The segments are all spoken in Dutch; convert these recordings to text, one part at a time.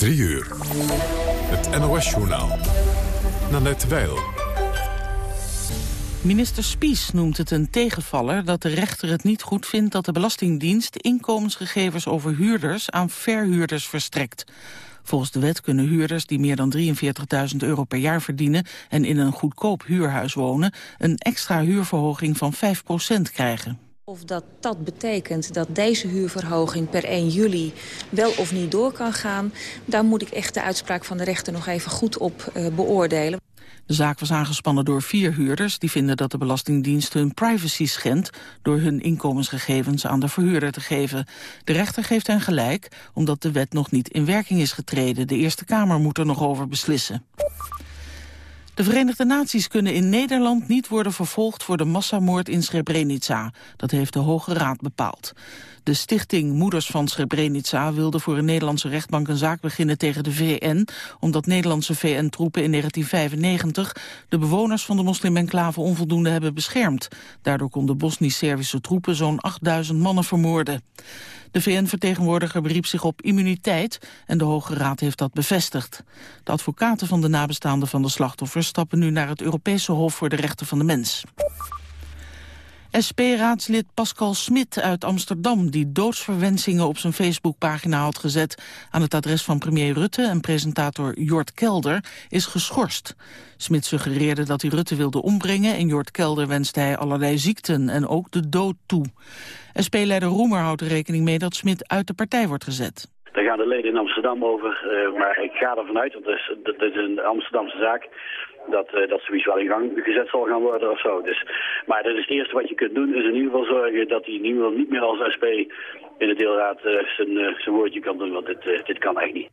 3 uur. Het NOS-journaal. Nanette Weil. Minister Spies noemt het een tegenvaller dat de rechter het niet goed vindt dat de Belastingdienst inkomensgegevens over huurders aan verhuurders verstrekt. Volgens de wet kunnen huurders die meer dan 43.000 euro per jaar verdienen en in een goedkoop huurhuis wonen een extra huurverhoging van 5% krijgen. Of dat dat betekent dat deze huurverhoging per 1 juli wel of niet door kan gaan... daar moet ik echt de uitspraak van de rechter nog even goed op uh, beoordelen. De zaak was aangespannen door vier huurders die vinden dat de Belastingdienst hun privacy schendt door hun inkomensgegevens aan de verhuurder te geven. De rechter geeft hen gelijk omdat de wet nog niet in werking is getreden. De Eerste Kamer moet er nog over beslissen. De Verenigde Naties kunnen in Nederland niet worden vervolgd voor de massamoord in Srebrenica. Dat heeft de Hoge Raad bepaald. De stichting Moeders van Srebrenica wilde voor een Nederlandse rechtbank een zaak beginnen tegen de VN, omdat Nederlandse VN-troepen in 1995 de bewoners van de moslim-enclave onvoldoende hebben beschermd. Daardoor konden Bosnisch-Servische troepen zo'n 8000 mannen vermoorden. De VN-vertegenwoordiger beriep zich op immuniteit en de Hoge Raad heeft dat bevestigd. De advocaten van de nabestaanden van de slachtoffers stappen nu naar het Europese Hof voor de Rechten van de Mens. SP-raadslid Pascal Smit uit Amsterdam... die doodsverwensingen op zijn Facebookpagina had gezet... aan het adres van premier Rutte en presentator Jort Kelder... is geschorst. Smit suggereerde dat hij Rutte wilde ombrengen... en Jort Kelder wenste hij allerlei ziekten en ook de dood toe. SP-leider Roemer houdt er rekening mee dat Smit uit de partij wordt gezet. Daar gaan de leden in Amsterdam over, uh, maar ik ga ervan uit, want dat is, dat is een Amsterdamse zaak dat, uh, dat zoiets wel in gang gezet zal gaan worden of zo. Dus, maar dat is het eerste wat je kunt doen, is in ieder geval zorgen dat hij in niet meer als SP in de deelraad uh, zijn, uh, zijn woordje kan doen, want dit, dit kan echt niet.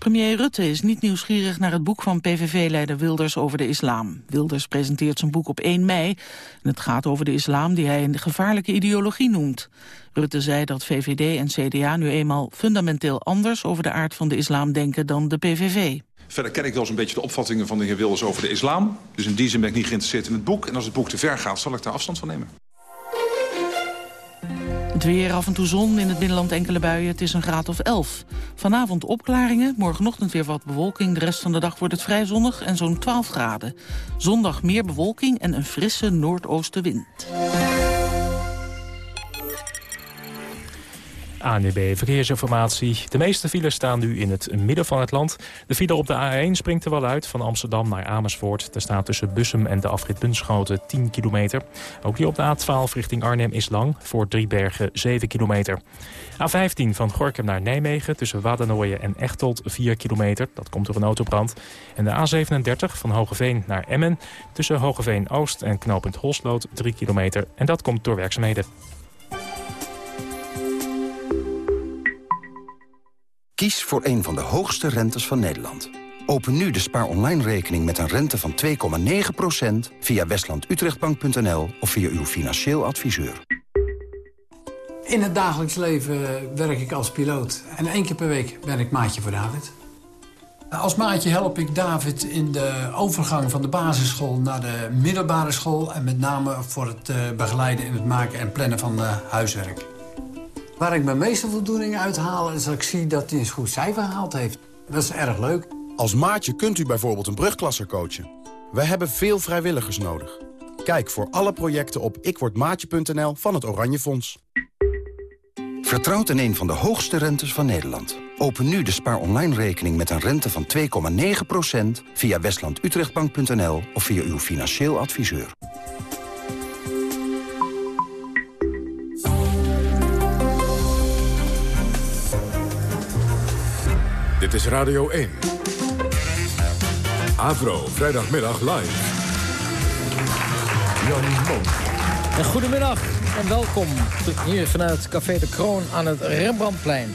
Premier Rutte is niet nieuwsgierig naar het boek van PVV-leider Wilders over de islam. Wilders presenteert zijn boek op 1 mei. En het gaat over de islam die hij een gevaarlijke ideologie noemt. Rutte zei dat VVD en CDA nu eenmaal fundamenteel anders over de aard van de islam denken dan de PVV. Verder ken ik wel eens een beetje de opvattingen van de heer Wilders over de islam. Dus in die zin ben ik niet geïnteresseerd in het boek. En als het boek te ver gaat, zal ik daar afstand van nemen. Het weer af en toe zon, in het binnenland enkele buien. Het is een graad of 11. Vanavond opklaringen, morgenochtend weer wat bewolking. De rest van de dag wordt het vrij zonnig en zo'n 12 graden. Zondag meer bewolking en een frisse noordoostenwind. ANDB Verkeersinformatie. De meeste files staan nu in het midden van het land. De file op de A1 springt er wel uit van Amsterdam naar Amersfoort. Er staat tussen Bussum en de afrit Bunschoten 10 kilometer. Ook die op de A12 richting Arnhem is lang. Voor Driebergen 7 kilometer. A15 van Gorkum naar Nijmegen tussen Wadernooien en Echteld 4 kilometer. Dat komt door een autobrand. En de A37 van Hogeveen naar Emmen tussen Hogeveen Oost en knooppunt Holsloot 3 kilometer. En dat komt door werkzaamheden. Kies voor een van de hoogste rentes van Nederland. Open nu de Spaar Online rekening met een rente van 2,9% via westlandutrechtbank.nl of via uw financieel adviseur. In het dagelijks leven werk ik als piloot. En één keer per week ben ik maatje voor David. Als maatje help ik David in de overgang van de basisschool naar de middelbare school... en met name voor het eh, begeleiden in het maken en plannen van uh, huiswerk. Waar ik mijn meeste voldoening uit haal... is dat ik zie dat hij een goed cijfer gehaald heeft. Dat is erg leuk. Als maatje kunt u bijvoorbeeld een brugklasser coachen. We hebben veel vrijwilligers nodig. Kijk voor alle projecten op ikwordmaatje.nl van het Oranje Fonds. Vertrouwt in een van de hoogste rentes van Nederland. Open nu de spaar online rekening met een rente van 2,9% via westlandutrechtbank.nl of via uw financieel adviseur. Dit is Radio 1. Avro, vrijdagmiddag live. Jan Mom. En goedemiddag en welkom hier vanuit Café de Kroon aan het Rembrandtplein.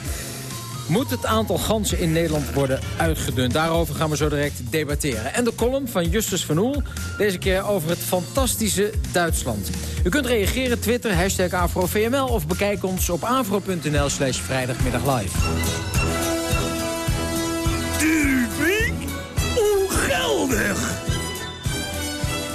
Moet het aantal ganzen in Nederland worden uitgedund? Daarover gaan we zo direct debatteren. En de column van Justus van Oel, deze keer over het fantastische Duitsland. U kunt reageren, Twitter, hashtag AfroVML... of bekijk ons op afro.nl slash vrijdagmiddag live. Ongeldig!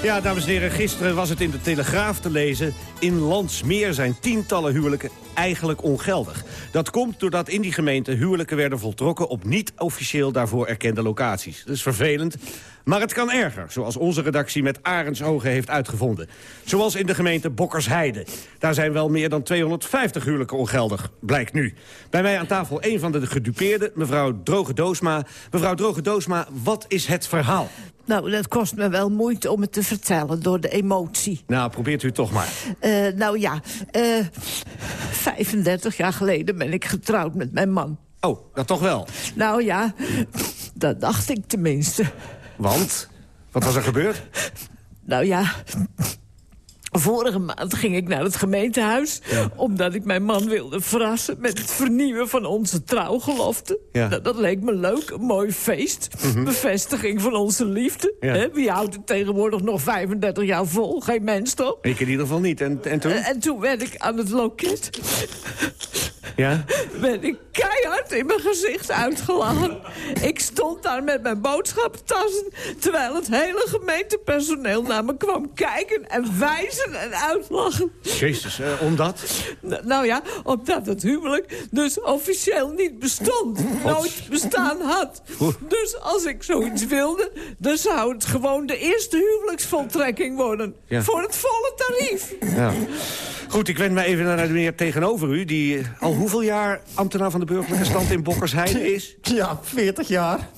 Ja, dames en heren, gisteren was het in de Telegraaf te lezen... in Landsmeer zijn tientallen huwelijken eigenlijk ongeldig. Dat komt doordat in die gemeente huwelijken werden voltrokken... op niet officieel daarvoor erkende locaties. Dat is vervelend, maar het kan erger, zoals onze redactie met arendsogen heeft uitgevonden. Zoals in de gemeente Bokkersheide. Daar zijn wel meer dan 250 huwelijken ongeldig, blijkt nu. Bij mij aan tafel een van de gedupeerden, mevrouw Droge Doosma. Mevrouw Droge Doosma, wat is het verhaal? Nou, dat kost me wel moeite om het te vertellen door de emotie. Nou, probeert u toch maar. Uh, nou ja, uh, eh, 35 jaar geleden ben ik getrouwd met mijn man. Oh, dat toch wel? Nou ja, dat dacht ik tenminste. Want? Wat was er gebeurd? Nou ja, Vorige maand ging ik naar het gemeentehuis... omdat ik mijn man wilde verrassen met het vernieuwen van onze trouwgelofte. Ja. Dat, dat, leek me leuk, een mooi feest. Mhm. Bevestiging van onze liefde. Wie houdt het tegenwoordig nog 35 jaar vol? Geen mens, toch? Ik in ieder geval niet. En, en toen? En, toen werd ik aan het loket. Ja? Ben ik keihard in mijn gezicht uitgelachen. Ik stond daar met mijn boodschappentassen... terwijl het hele gemeentepersoneel naar me kwam kijken en wijzen en uitlachen. Jezus, eh, omdat? nou ja, omdat het huwelijk dus officieel niet bestond. Nooit bestaan had. Dus als ik zoiets wilde, dan zou het gewoon de eerste huwelijksvoltrekking worden. Voor het volle tarief. Ja. Goed, ik wend me even naar de meneer tegenover u... die al hoeveel jaar ambtenaar van de burgerlijke stand in Bokkersheide is? Ja, 40 jaar.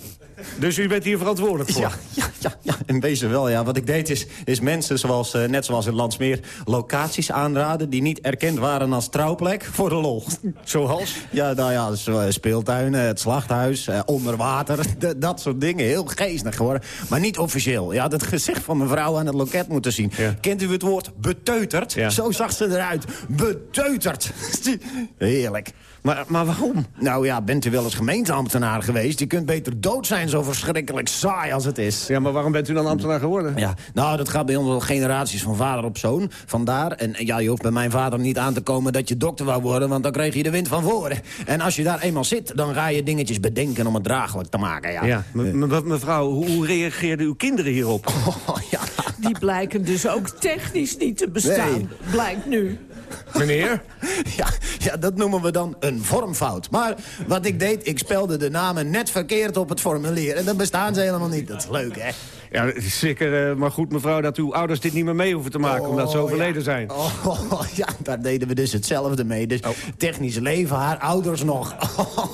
Dus u bent hier verantwoordelijk voor? Ja, ja, ja, ja. in wezen wel. Ja. Wat ik deed is, is mensen, zoals, uh, net zoals in Landsmeer... locaties aanraden die niet erkend waren als trouwplek voor de lol. Zoals? Ja, nou ja, uh, speeltuinen, het slachthuis, uh, onder water. Dat soort dingen. Heel geestig geworden. Maar niet officieel. Ja, dat gezicht van mevrouw aan het loket moeten zien. Kent u het woord beteuterd? Zo zag ze eruit. Beteuterd. Heerlijk. Maar, maar waarom? Nou ja, bent u wel eens gemeenteambtenaar geweest? Je kunt beter dood zijn zo verschrikkelijk saai als het is. Ja, maar waarom bent u dan ambtenaar geworden? Ja, nou, dat gaat bij ons al generaties van vader op zoon. Vandaar, en ja, je hoeft bij mijn vader niet aan te komen dat je dokter wou worden... want dan kreeg je de wind van voren. En als je daar eenmaal zit, dan ga je dingetjes bedenken om het draaglijk te maken, ja. Ja, mevrouw, hoe reageerden uw kinderen hierop? Oh, ja. Die blijken dus ook technisch niet te bestaan, blijkt nu. Meneer? Ja, ja, dat noemen we dan een vormfout. Maar wat ik deed, ik spelde de namen net verkeerd op het formulier. En dan bestaan ze helemaal niet. Dat is leuk, hè? Ja, het is zeker uh, maar goed, mevrouw, dat uw ouders dit niet meer mee hoeven te maken... omdat ze oh, overleden zijn. Oh, ja, daar deden we dus hetzelfde mee. Dus oh. technisch leven, haar ouders nog.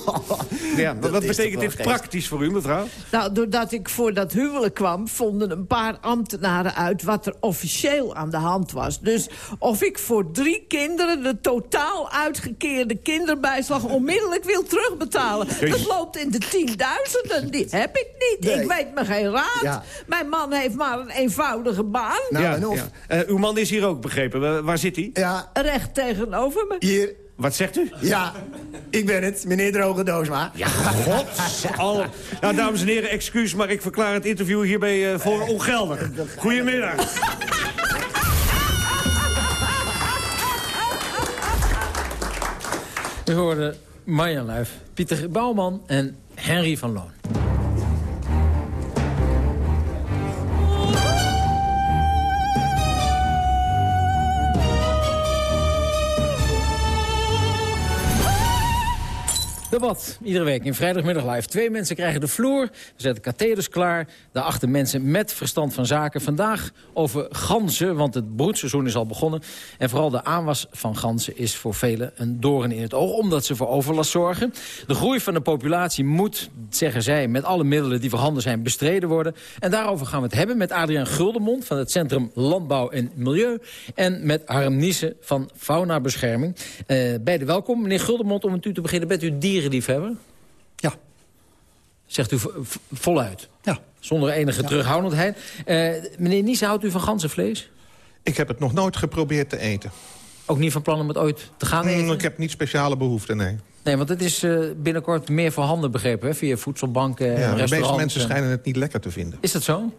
ja, wat betekent dit praktisch voor u, mevrouw? Nou, doordat ik voor dat huwelijk kwam... vonden een paar ambtenaren uit wat er officieel aan de hand was. Dus of ik voor drie kinderen de totaal uitgekeerde kinderbijslag... onmiddellijk wil terugbetalen. Dat loopt in de tienduizenden. Die heb ik niet. Ik weet me geen raad. Ja. Mijn man heeft maar een eenvoudige baan. Nou, ja, of... Uh, uw man is hier ook begrepen. Waar zit hij? Ja. Recht tegenover me. Hier. Wat zegt u? Ja, ik ben het, meneer Droge Doosma. Ja, god. Alle... Nou, dames en heren, excuus, maar ik verklaar het interview hierbij uh, voor ongeldig. Goedemiddag. We hoorden Marjan Luif, Pieter Bouwman en Henry van Loon. Iedere week in vrijdagmiddag live. Twee mensen krijgen de vloer, we zetten katheders klaar. Daarachter mensen met verstand van zaken. Vandaag over ganzen, want het broedseizoen is al begonnen. En vooral de aanwas van ganzen is voor velen een doorn in het oog... omdat ze voor overlast zorgen. De groei van de populatie moet, zeggen zij... met alle middelen die voorhanden zijn bestreden worden. En daarover gaan we het hebben met Adriaan Guldemond... van het Centrum Landbouw en Milieu. En met Harm Niesen van Faunabescherming. Uh, beide welkom. Meneer Guldemond, om met u te beginnen, bent u dieren dierenliefhebber? Ja. Zegt u voluit? Ja. Zonder enige terughoudendheid. Uh, meneer Nies, houdt u van ganzenvlees? Ik heb het nog nooit geprobeerd te eten. Ook niet van plan om het ooit te gaan eten? Mm, ik heb niet speciale behoefte, nee. Nee, want het is uh, binnenkort meer voorhanden begrepen, hè? via voedselbanken en ja, restaurants. De meeste mensen schijnen het niet lekker te vinden. Is dat zo?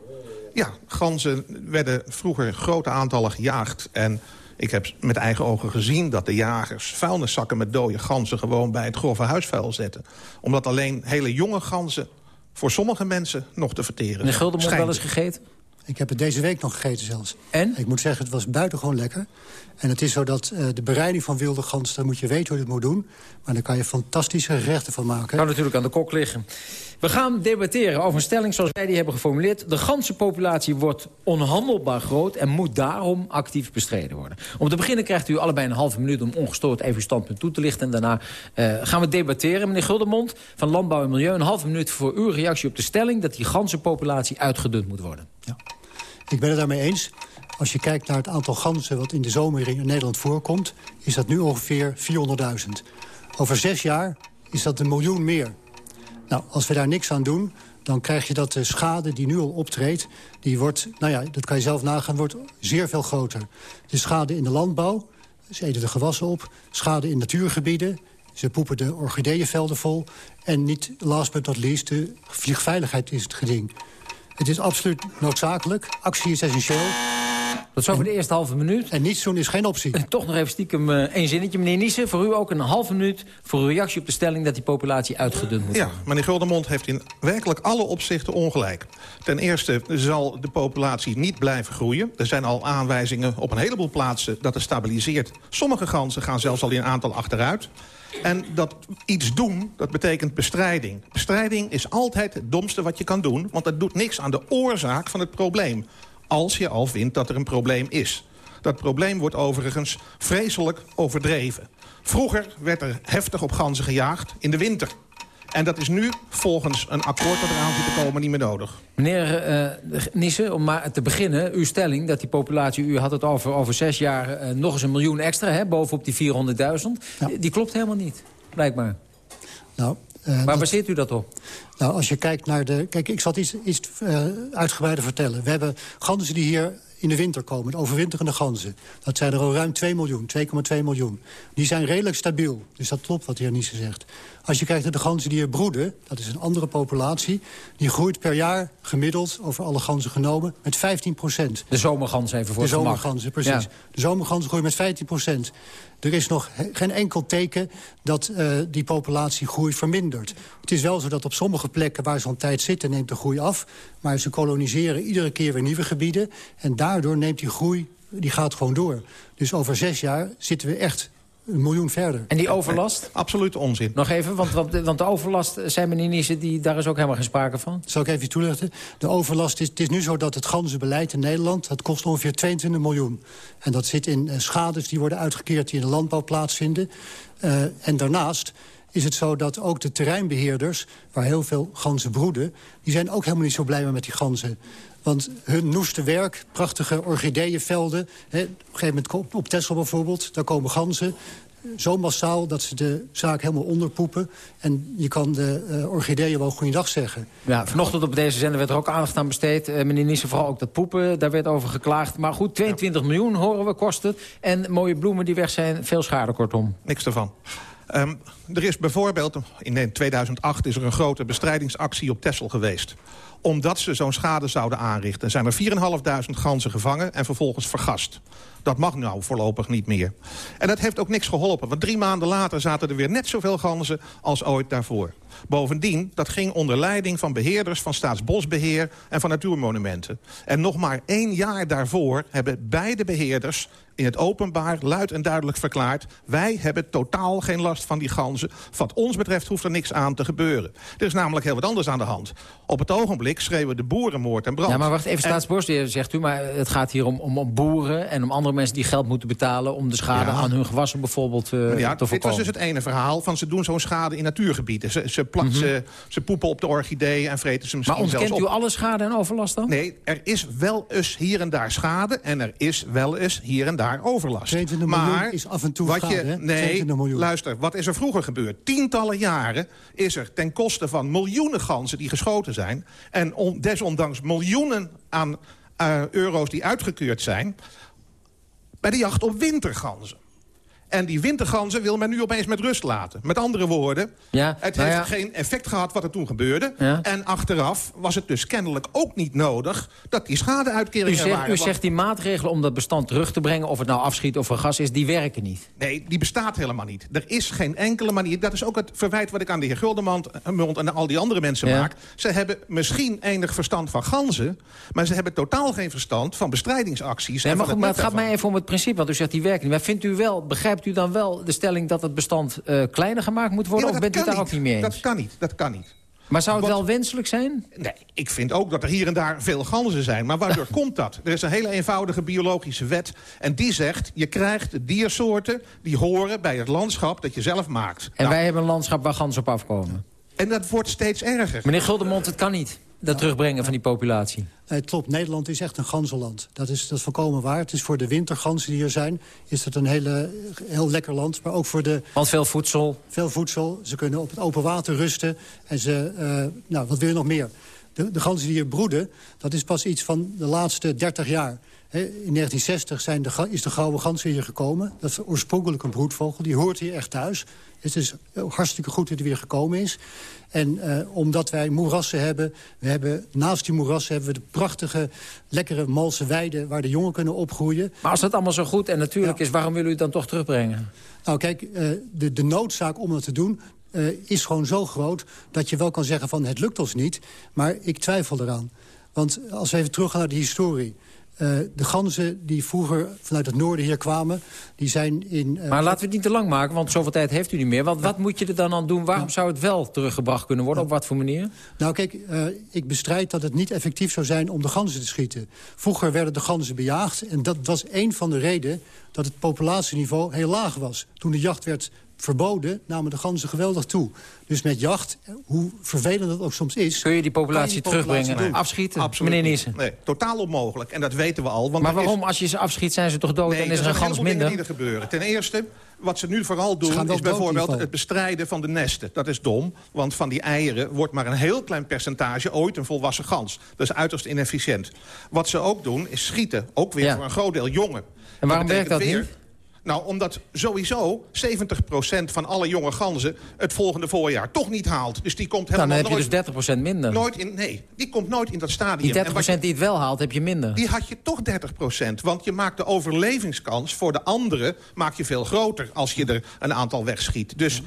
Ja, ganzen werden vroeger grote aantallen gejaagd. En ik heb met eigen ogen gezien dat de jagers vuilniszakken met dode ganzen... gewoon bij het grove huisvuil zetten. Omdat alleen hele jonge ganzen voor sommige mensen nog te verteren zijn. En Guldemond wel eens gegeten? Ik heb het deze week nog gegeten zelfs. En? Ik moet zeggen, het was buitengewoon lekker. En het is zo dat uh, de bereiding van wilde gans... dan moet je weten hoe je het moet doen. Maar daar kan je fantastische gerechten van maken. Kan natuurlijk aan de kok liggen. We gaan debatteren over een stelling zoals wij die hebben geformuleerd. De ganzenpopulatie wordt onhandelbaar groot... en moet daarom actief bestreden worden. Om te beginnen krijgt u allebei een halve minuut... om ongestoord even uw standpunt toe te lichten. En daarna uh, gaan we debatteren. Meneer Guldemond van Landbouw en Milieu... een halve minuut voor uw reactie op de stelling... dat die ganzenpopulatie uitgedund moet worden. Ja. Ik ben het daarmee eens. Als je kijkt naar het aantal ganzen wat in de zomer in Nederland voorkomt... is dat nu ongeveer 400.000. Over zes jaar is dat een miljoen meer. Nou, als we daar niks aan doen, dan krijg je dat de schade die nu al optreedt... die wordt, nou ja, dat kan je zelf nagaan, wordt zeer veel groter. De schade in de landbouw, ze eten de gewassen op. Schade in natuurgebieden, ze poepen de orchideeënvelden vol. En niet last but not least, de vliegveiligheid is het geding. Het is absoluut noodzakelijk. Actie is essentieel. Dat zo voor de eerste halve minuut. En niets doen is geen optie. En toch nog even stiekem uh, één zinnetje. Meneer Niesen, voor u ook een halve minuut... voor uw reactie op de stelling dat die populatie uitgedund moet worden. Ja, meneer Guldemond heeft in werkelijk alle opzichten ongelijk. Ten eerste zal de populatie niet blijven groeien. Er zijn al aanwijzingen op een heleboel plaatsen dat het stabiliseert. Sommige ganzen gaan zelfs al in aantal achteruit. En dat iets doen, dat betekent bestrijding. Bestrijding is altijd het domste wat je kan doen... want dat doet niks aan de oorzaak van het probleem. Als je al vindt dat er een probleem is. Dat probleem wordt overigens vreselijk overdreven. Vroeger werd er heftig op ganzen gejaagd in de winter. En dat is nu volgens een akkoord dat eraan zit te komen niet meer nodig. Meneer uh, Nissen, om maar te beginnen, uw stelling dat die populatie... u had het over, over zes jaar uh, nog eens een miljoen extra, hè, bovenop die 400.000... Ja. Die klopt helemaal niet, blijkbaar. Nou, uh, Waar dat... baseert u dat op? Nou, als je kijkt naar de... Kijk, ik zal het iets, iets uitgebreider vertellen. We hebben ganzen die hier in de winter komen, de overwinterende ganzen. Dat zijn er al ruim 2 miljoen, 2,2 miljoen. Die zijn redelijk stabiel, dus dat klopt wat de heer Niesen zegt. Als je kijkt naar de ganzen die hier broeden, dat is een andere populatie... die groeit per jaar gemiddeld, over alle ganzen genomen, met 15 procent. De zomerganzen even voor De zomerganzen, precies. Ja. De zomerganzen groeien met 15 procent. Er is nog geen enkel teken dat uh, die populatiegroei vermindert. Het is wel zo dat op sommige plekken waar ze al tijd zitten... neemt de groei af, maar ze koloniseren iedere keer weer nieuwe gebieden... en daardoor neemt die groei, die gaat gewoon door. Dus over zes jaar zitten we echt een miljoen verder. En die overlast? Absoluut onzin. Nog even, want, want, want de overlast, zijn meneer die, daar is ook helemaal geen sprake van. Zal ik even toelichten? De overlast is, het is nu zo dat het ganzenbeleid in Nederland... dat kost ongeveer 22 miljoen. En dat zit in uh, schades die worden uitgekeerd die in de landbouw plaatsvinden. Uh, en daarnaast is het zo dat ook de terreinbeheerders... waar heel veel ganzen broeden... die zijn ook helemaal niet zo blij met die ganzen. Want hun noeste werk, prachtige orchideeënvelden... Hè, op een gegeven moment op Texel bijvoorbeeld, daar komen ganzen zo massaal dat ze de zaak helemaal onderpoepen. En je kan de uh, orchideeën wel goeiedag zeggen. Ja, vanochtend op deze zender werd er ook aandacht aan besteed. Uh, meneer Nissen, vooral ook dat poepen, daar werd over geklaagd. Maar goed, 22 ja. miljoen horen we, kost het. En mooie bloemen die weg zijn, veel schade kortom. Niks ervan. Um, er is bijvoorbeeld, in 2008 is er een grote bestrijdingsactie op Texel geweest omdat ze zo'n schade zouden aanrichten. zijn er 4.500 ganzen gevangen en vervolgens vergast. Dat mag nou voorlopig niet meer. En dat heeft ook niks geholpen, want drie maanden later zaten er weer net zoveel ganzen als ooit daarvoor. Bovendien, dat ging onder leiding van beheerders van Staatsbosbeheer en van Natuurmonumenten. En nog maar één jaar daarvoor hebben beide beheerders in het openbaar luid en duidelijk verklaard... wij hebben totaal geen last van die ganzen. Wat ons betreft hoeft er niks aan te gebeuren. Er is namelijk heel wat anders aan de hand. Op het ogenblik schreeuwen de boeren moord en brand. Ja, maar wacht even, Staatsbosbeheer zegt u... maar het gaat hier om, om, om, boeren en om andere mensen die geld moeten betalen... om de schade ja. aan hun gewassen bijvoorbeeld uh, ja, te voorkomen. Dit was dus het ene verhaal van ze doen zo'n schade in natuurgebieden. Ze, ze, mm -hmm. ze, ze poepen op de orchideeën en vreten ze misschien Maar ontkent zelfs u alle schade en overlast dan? Nee, er is wel eens hier en daar schade... en er is wel eens hier en daar overlast. 22 maar is af en toe wat je, Nee, luister, wat is er vroeger gebeurd? Tientallen jaren is er ten koste van miljoenen ganzen die geschoten zijn... en on, desondanks miljoenen aan uh, euro's die uitgekeurd zijn... bij de jacht op winterganzen. En die winterganzen wil men nu opeens met rust laten. Met andere woorden, ja, het nou heeft ja. geen effect gehad wat er toen gebeurde. Ja. En achteraf was het dus kennelijk ook niet nodig... dat die schadeuitkeringen U zegt, waren. u Want- zegt die maatregelen om dat bestand terug te brengen... of het nou afschiet of gas is, die werken niet. Nee, die bestaat helemaal niet. Er is geen enkele manier. Dat is ook het verwijt wat ik aan de heer Guldemond Mond en al die andere mensen maak. Ze hebben misschien enig verstand van ganzen... maar ze hebben totaal geen verstand van bestrijdingsacties. Nee, en maar van goed, maar het het gaat mij even om het principe, want u zegt die werken niet. Maar vindt u wel, begrijpt u dan wel de stelling dat het bestand eh, kleiner gemaakt moet worden? Ja, of bent u daar kan ook niet mee eens? Dat kan niet, dat kan niet. Maar zou het wel wenselijk zijn? Nee, ik vind ook dat er hier en daar veel ganzen zijn. Maar waardoor komt dat? Er is een hele eenvoudige biologische wet. En die zegt, je krijgt diersoorten die horen bij het landschap dat je zelf maakt. En Nou, wij hebben een landschap waar ganzen op afkomen. en dat wordt steeds erger. Meneer Guldemond, het kan niet. Dat terugbrengen van die populatie. Het klopt, Nederland is echt een ganzenland. Dat is, dat is volkomen waar. Het is voor de winterganzen die er zijn... is het een hele, heel lekker land. Maar ook voor de... Want veel voedsel. Veel voedsel. Ze kunnen op het open water rusten. En ze... eh, nou, wat wil je nog meer? De, de ganzen die hier broeden, dat is pas iets van de laatste 30 jaar. In 1960 zijn de, is de gouden gans hier gekomen. Dat is oorspronkelijk een broedvogel. Die hoort hier echt thuis. Het is hartstikke goed dat hij weer gekomen is. En eh, omdat wij moerassen hebben, we hebben... naast die moerassen hebben we de prachtige, lekkere malse weiden... waar de jongen kunnen opgroeien. Maar als dat allemaal zo goed en natuurlijk is, waarom willen u het dan toch terugbrengen? Nou kijk, eh, de, de noodzaak om dat te doen eh, is gewoon zo groot... dat je wel kan zeggen van het lukt ons niet, maar ik twijfel eraan. Want als we even teruggaan naar de historie... eh, de ganzen die vroeger vanuit het noorden hier kwamen... die zijn in... eh, Maar laten we het niet te lang maken, want zoveel tijd heeft u niet meer. Want wat moet je er dan aan doen? Waarom zou het wel teruggebracht kunnen worden? Op wat voor manier? Nou kijk, eh, ik bestrijd dat het niet effectief zou zijn om de ganzen te schieten. Vroeger werden de ganzen bejaagd en dat was een van de redenen... dat het populatieniveau heel laag was. Toen de jacht werd verboden, namen de ganzen geweldig toe. Dus met jacht, eh, hoe vervelend dat ook soms is... Kun je die populatie kan je die populatie terugbrengen? doen. Afschieten? Absoluut Meneer niet. Niesen. Nee, totaal onmogelijk. En dat weten we al. Want Maar is- waarom? Als je ze afschiet, zijn ze toch dood Nee, en is er er een zijn gans minder? die er gebeuren. Ten eerste, wat ze nu vooral doen... is bijvoorbeeld het bestrijden van de nesten. Dat is dom, want van die eieren wordt maar een heel klein percentage... ooit een volwassen gans. Dat is uiterst inefficiënt. Wat ze ook doen, is schieten. Ook weer Ja. voor een groot deel jongen. En waarom werkt dat weer- niet? Nou, omdat sowieso 70% van alle jonge ganzen... het volgende voorjaar toch niet haalt. Dus die komt Nou, helemaal dan heb je nooit, dus 30% minder. nooit in... Nee, die komt nooit in dat stadium. Die 30% En wat je- die het wel haalt, heb je minder. die had je toch 30% Want je maakt de overlevingskans voor de anderen maak je veel groter... als je er een aantal wegschiet. Dus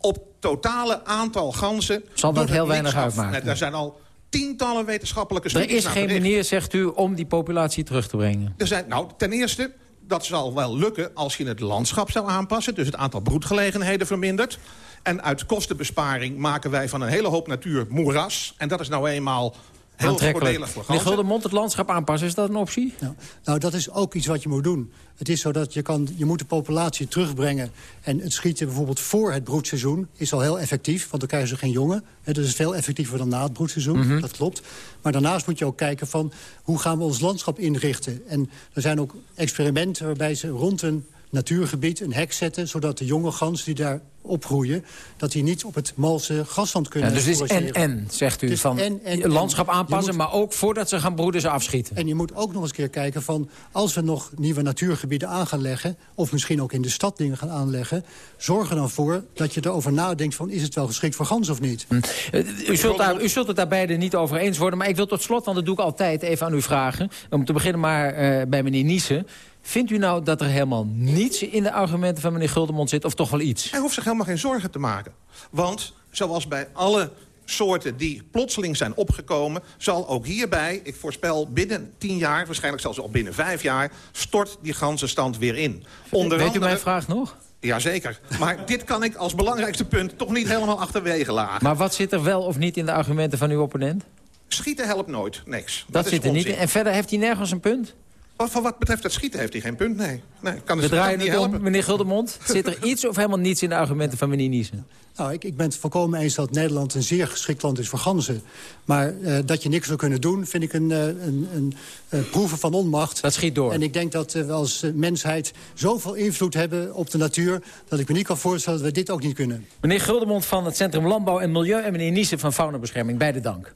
op totale aantal ganzen... Zal dat heel weinig af. uitmaken. Er zijn al tientallen wetenschappelijke Er studies is naar geen bericht. manier, zegt u, om die populatie terug te brengen. Er zijn, nou, ten eerste, dat zal wel lukken als je het landschap zou aanpassen. Dus het aantal broedgelegenheden vermindert. En uit kostenbesparing maken wij van een hele hoop natuur moeras. En dat is nou eenmaal heel voordelig voor Meneer ganzen. Guldemond, het landschap aanpassen, is dat een optie? Nou, nou, dat is ook iets wat je moet doen. Het is zo dat je, kan, je moet de populatie terugbrengen. En het schieten bijvoorbeeld voor het broedseizoen is al heel effectief. Want dan krijgen ze geen jongen. Hè, dat is veel effectiever dan na het broedseizoen. Mhm. Dat klopt. Maar daarnaast moet je ook kijken van hoe gaan we ons landschap inrichten. En er zijn ook experimenten waarbij ze rond een natuurgebied een hek zetten... zodat de jonge gans die daar opgroeien... dat die niet op het malse grasland kunnen Ja, dus het is en-en, zegt u. Van en, en, je landschap aanpassen, moet- maar ook voordat ze gaan broeden, ze afschieten. en je moet ook nog eens een keer kijken van... als we nog nieuwe natuurgebieden aan gaan leggen... of misschien ook in de stad dingen gaan aanleggen... zorg er dan voor dat je erover nadenkt van... is het wel geschikt voor gans of niet? Eh, U zult, daar, u zult het daar beide niet over eens worden. Maar ik wil tot slot, want dat doe ik altijd, even aan u vragen. Om te beginnen maar eh, bij meneer Niesen. Vindt u nou dat er helemaal niets in de argumenten van meneer Guldemond zit... of toch wel iets? Hij hoeft zich helemaal geen zorgen te maken. Want, zoals bij alle soorten die plotseling zijn opgekomen... zal ook hierbij, ik voorspel binnen tien jaar... waarschijnlijk zelfs al binnen vijf jaar... stort die ganzenstand weer in. Onder Weet u mijn vraag nog? Jazeker. Maar dit kan ik als belangrijkste punt toch niet helemaal achterwege lagen. Maar wat zit er wel of niet in de argumenten van uw opponent? Schieten helpt nooit, niks. Dat, zit er niet in. En verder heeft hij nergens een punt? Wat, voor wat betreft het schieten heeft hij geen punt, nee. nee kan We dus draaien niet het om, helpen. meneer Guldemond. Zit er iets of helemaal niets in de argumenten van meneer Niesen? Nou, ik, ik ben het volkomen eens dat Nederland een zeer geschikt land is voor ganzen. Maar eh, dat je niks zou kunnen doen, vind ik een, eh, een, een eh, proeven van onmacht. Dat schiet door. En ik denk dat we als mensheid zoveel invloed hebben op de natuur... dat ik me niet kan voorstellen dat we dit ook niet kunnen. Meneer Guldemond van het Centrum Landbouw en Milieu... en meneer Niesen van Faunabescherming. Beide dank.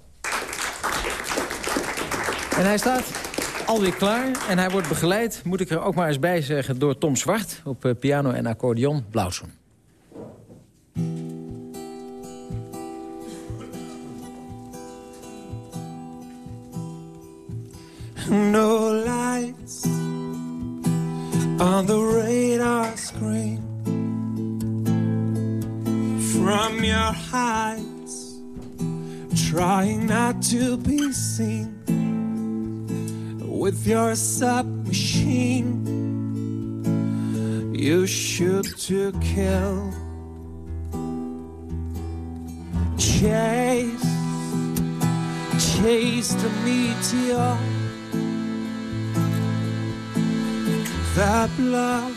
En hij staat alweer klaar. En hij wordt begeleid, moet ik er ook maar eens bij zeggen... door Tom Zwart op eh, piano en accordeon Blauwzoen. No lights on the radar screen From your heights Trying not to be seen with your submachine. You shoot to kill. Chase, chase the meteor. The blood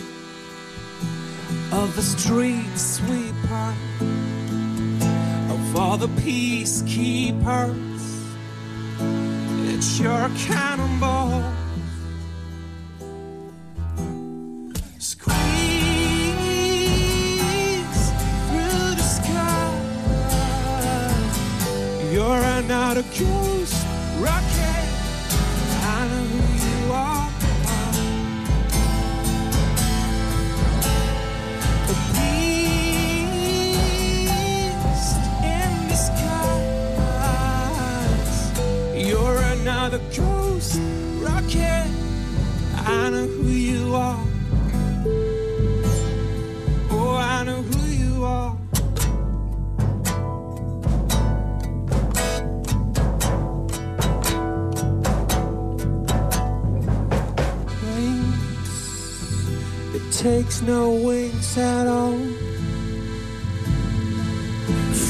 of the street sweeper, of all the peacekeepers it's your cannonball. Squeeze through the sky. You're an another ghost rocket. Takes no wings at all